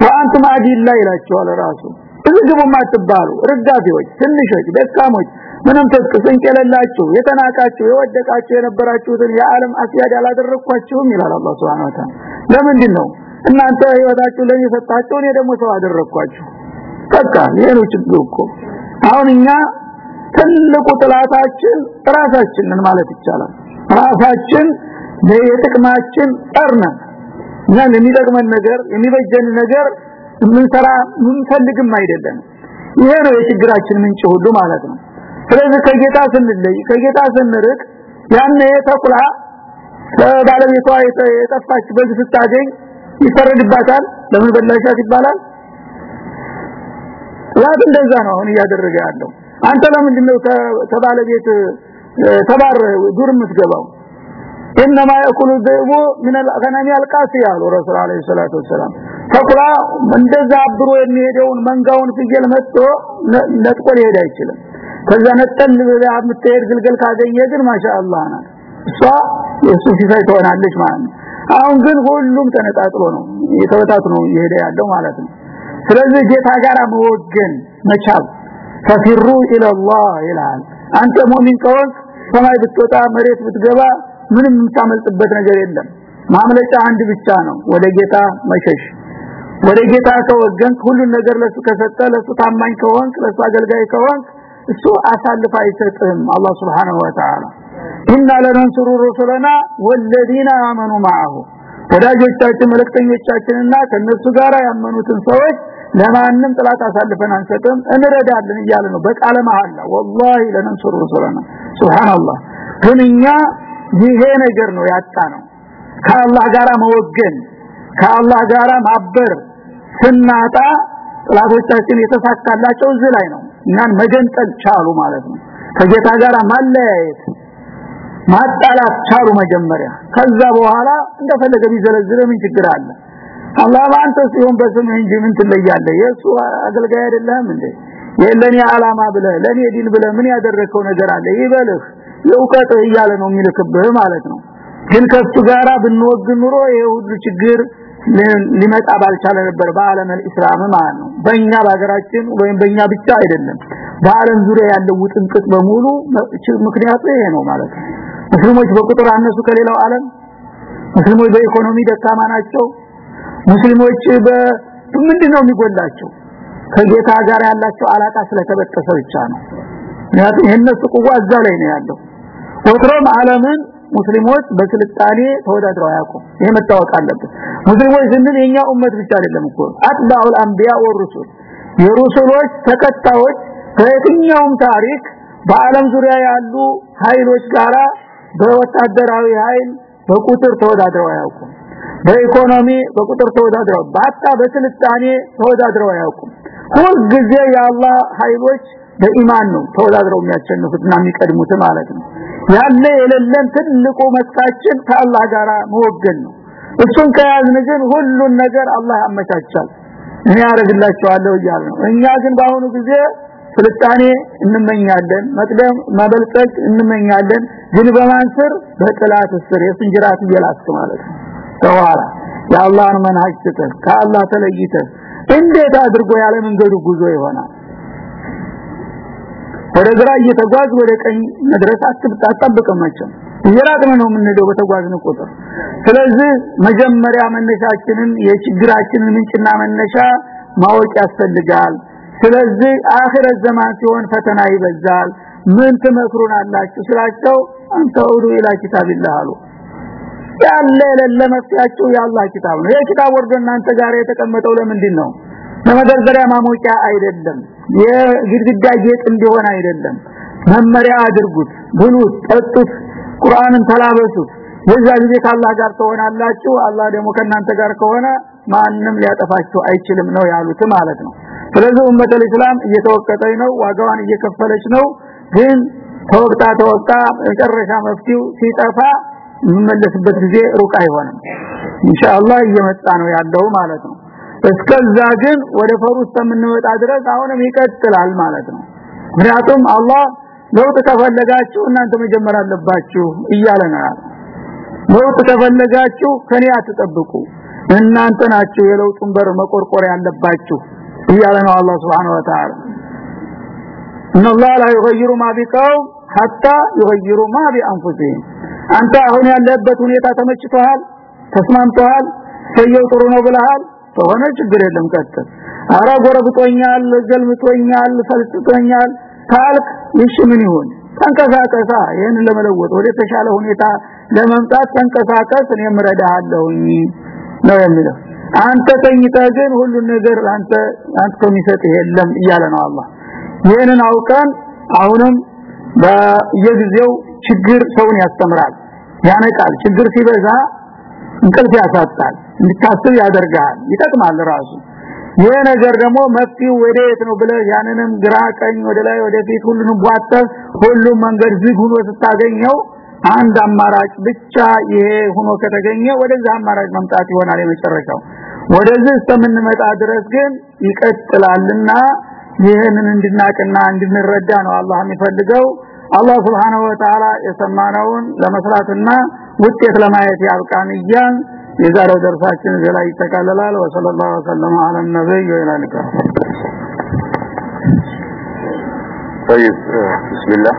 وأنتم أذلة ይላቸዋል ራሱ። እዝግቡም አትባሉ ርዳፊዎች ትንሾች ደካሞች ምንም ትጥቅ ስንቅ የሌላችሁ የተናቃችሁ የወደቃችሁ የነበራችሁትን የዓለም أسياد ያላደረኳችሁም ይላል አላህ سبحانه و ነው እናንተ ህይወታችሁ ለኔ ሰጣችሁ እኔ ደግሞ ሰው አደረኳችሁ። በቃ ይሄ ነው ችግሩ እኮ። አሁን እኛ ትልቁ ጥላታችን ራሳችንን ማለት ይቻላል። ራሳችን የጥቅማችን ጠርነ እኛ የሚጠቅመን ነገር የሚበጀን ነገር ምንሰራ ምንፈልግም አይደለም። ይሄ ነው የችግራችን ምንጭ ሁሉ ማለት ነው። ስለዚህ ከጌታ ስንለይ ከጌታ ስንርቅ ያኔ ተኩላ ባለቤቷ የጠፋች በግ ስታገኝ ይፈረድባታል። ለምን በላሻት ይባላል? ያት እንደዛ ነው አሁን እያደረገ ያለው አንተ ለምንድን ነው ከባለቤት ተባር ዱር የምትገባው انما ياكل الذئب من الغنم القاسيه ያሉ ረሱል አለይሂ ሰላቱ ወሰለም ተኩላ እንደዛ አብሮ የሚሄደውን መንጋውን ፍየል መጥቶ ነጥቆ ሊሄድ አይችልም ከዛ ነጠል ብላ የምትሄድ ግልገል ካገኘ ግን ማሻአላህ ናት እሷ የሱ ሲሳይ ትሆናለች ማለት ነው አሁን ግን ሁሉም ተነጣጥሎ ነው የተወጣጥ ነው ይሄደ ያለው ማለት ነው ስለዚህ ጌታ ጋር መወገን መቻል ፈፊሩ ኢላላህ ይላል። አንተ ሙእሚን ከሆንክ ሰማይ ብትወጣ መሬት ብትገባ ምንም የምታመልጥበት ነገር የለም። ማምለጫ አንድ ብቻ ነው። ወደ ጌታ መሸሽ። ወደ ጌታ ከወገንክ ሁሉን ነገር ለሱ ከሰጠ ለሱ ታማኝ ከሆንክ ለሱ አገልጋይ ከሆንክ እሱ አሳልፍ አይሰጥህም አላህ Subhanahu Wa Ta'ala ኢና ለነንሱሩ ሩሱለና ወለዲና አመኑ ማአሁ ወዳጆቻችን መልእክተኞቻችንና ከነሱ ጋር ያመኑትን ሰዎች ለማንም ጥላት አሳልፈን አንሰጥም እንረዳለን እያለ ነው። በቃለ መሐላ ወላሂ ለነንሱሩ ሩሱለና ሱብሃንአላህ። ግን እኛ ይሄ ነገር ነው ያጣ ነው ከአላህ ጋራ መወገን ከአላህ ጋራ ማበር ስናጣ ጥላቶቻችን የተሳካላቸው እዚህ ላይ ነው። እኛን መገንጠል ቻሉ ማለት ነው። ከጌታ ጋር ማለያየት ማጣላት ቻሉ መጀመሪያ። ከዛ በኋላ እንደፈለገ ቢዘለዝለ ምን ችግር አለ አላህ ሲሆን በስም እንጂ ምን ትለያለህ? የሱ አገልጋይ አይደለም እንዴ? የለኔ አላማ ብለ ለኔ ዲን ብለ ምን ያደረከው ነገር አለ? ይበልህ የውቀት እያለ ነው የሚልክብህ ማለት ነው። ግን ከሱ ጋራ ብንወግ ኑሮ ይሄ ሁሉ ችግር ሊመጣ ባልቻለ ነበር በአለም እስላም ማለት ነው። በእኛ በሀገራችን ወይም በእኛ ብቻ አይደለም። በአለም ዙሪያ ያለው ውጥንቅጥ በሙሉ ምክንያቱ ይሄ ነው ማለት ነው። ሙስሊሞች በቁጥር አነሱ ከሌላው ዓለም? ሙስሊሞች በኢኮኖሚ ደካማ ናቸው ሙስሊሞች በምንድነው የሚጎላቸው? ከጌታ ጋር ያላቸው አላቃ ስለተበጠሰ ብቻ ነው። ምክንያቱም የነሱ ቁዋ እዛ ላይ ነው ያለው። ወትሮም ዓለምን ሙስሊሞች በስልጣኔ ተወዳድረው አያውቁም። ይሄ መታወቅ አለበት። ሙስሊሞች ስንል የኛ ኡመት ብቻ አይደለም እኮ አጥባኡል አንቢያ ወሩሱል። የሩሱሎች ተከታዮች በየትኛውም ታሪክ በአለም ዙሪያ ያሉ ኃይሎች ጋራ በወታደራዊ ኃይል በቁጥር ተወዳድረው አያውቁም በኢኮኖሚ በቁጥር ተወዳድረው ባታ በስልጣኔ ተወዳድረው አያውቁም። ሁል ጊዜ የአላህ ኃይሎች በኢማን ነው ተወዳድረው የሚያሸንፉትና የሚቀድሙት ማለት ነው። ያለ የሌለን ትልቁ መስካችን ከአላህ ጋር መወገን ነው። እሱን ከያዝን ግን ሁሉን ነገር አላህ ያመቻቻል። እኔ ያደርግላቸዋለሁ እያለ ነው። እኛ ግን በአሁኑ ጊዜ ስልጣኔ እንመኛለን መቅደም መበልጸግ እንመኛለን። ግን በማንስር በጥላት ስር የስንጅራት እየላስክ ማለት ነው ተዋራ የአላህን መንሃጅ ትተህ ከአላህ ተለይተህ እንዴት አድርጎ ያለ መንገዱ ጉዞ ይሆናል? ወደ ግራ እየተጓዝ ወደ ቀኝ መድረስ አትጠብቅም መቼም። እየራቅን ነው የምንሄደው በተጓዝን ቁጥር። ስለዚህ መጀመሪያ መነሻችንን የችግራችንን ምንጭና መነሻ ማወቅ ያስፈልጋል። ስለዚህ አኺረት ዘማን ሲሆን ፈተና ይበዛል። ምን ትመክሩናላችሁ ስላቸው አንተውዱ ኢላ ኪታቢላህ አሉ ያለ የሌለ መፍትያችሁ የአላህ ኪታብ ነው። የኪታብ ወርዶ እናንተ ጋር የተቀመጠው ለምንድን ነው ለመደርደሪያ ማሞቂያ አይደለም። የግድግዳ ጌጥ እንዲሆን አይደለም። መመሪያ አድርጉት ብሉት ጠጡት ቁርአንን ተላበሱት። የዛ ጊዜ ከአላህ ጋር ትሆናላችሁ። አላህ ደግሞ ከናንተ ጋር ከሆነ ማንም ሊያጠፋችሁ አይችልም ነው ያሉት ማለት ነው። ስለዚህ ኡመተል እስላም እየተወቀጠች ነው ዋጋዋን እየከፈለች ነው። ግን ተወቅታ ተወቅታ መጨረሻ መፍትሄው ሲጠፋ የምመለስበት ጊዜ ሩቅ አይሆንም ኢንሻአላህ እየመጣ ነው ያለው ማለት ነው እስከዛ ግን ወደ ፈሩስ የምንመጣ ድረስ አሁንም ይቀጥላል ማለት ነው ምክንያቱም አላህ ለውጥ ከፈለጋችሁ እናንተ መጀመር አለባችሁ እያለ ነው ለውጥ ከፈለጋችሁ ከኔ አትጠብቁ እናንተ ናችሁ የለውጡን በር መቆርቆር ያለባችሁ እያለ ነው አላህ Subhanahu Wa Ta'ala ان الله لا يغير ما بقوم حتى يغيروا ما بانفسهم አንተ አሁን ያለበት ሁኔታ ተመችቶሃል? ተስማምቶሃል? ሰየው ጥሩ ነው ብለሃል? ከሆነ ችግር የለም ቀጥል። አራ ጎረብጦኛል ገልምጦኛል ፈልጥቶኛል ካልክ ይሽ ምን ይሁን? ተንቀሳቀሳ ይሄን ለመለወጥ ወደ ተሻለ ሁኔታ ለመምጣት ተንቀሳቀስ እኔም ረዳሃለሁኝ ነው የሚለው። አንተ ተኝተህ ግን ሁሉን ነገር አንተ አንተ ከሚሰጥ የለም እያለ ነው አላህ። ይሄንን አውቀን አሁንም በየጊዜው ችግር ሰውን ያስተምራል ያነቃል። ችግር ሲበዛ እንቅልፍ ያሳጣል እንድታስብ ያደርጋል ይጠቅማል ራሱ። ይሄ ነገር ደግሞ መፍትሄው ወዴት ነው ብለ ያንንም ግራ ቀኝ ወደ ላይ ወደ ፊት ሁሉንም ቧጠር ሁሉም መንገድ ዝግ ሆኖ ስታገኘው አንድ አማራጭ ብቻ ይሄ ሆኖ ከተገኘ ወደዛ አማራጭ መምጣት ይሆናል የመጨረሻው። ወደዚህ እስከምንመጣ ድረስ ግን ይቀጥላልና ይህንን እንድናቅና እንድንረዳ ነው አላህ የሚፈልገው አላህ Subhanahu Wa Ta'ala የሰማነውን ለመስራትና ውጤት ለማየት ያብቃን እያን የዛሬው ደርሳችን እዚህ ላይ ይጠቃለላል ወሰለላሁ ዐለ ዐለ ነብይ ወኢላ طيب بسم الله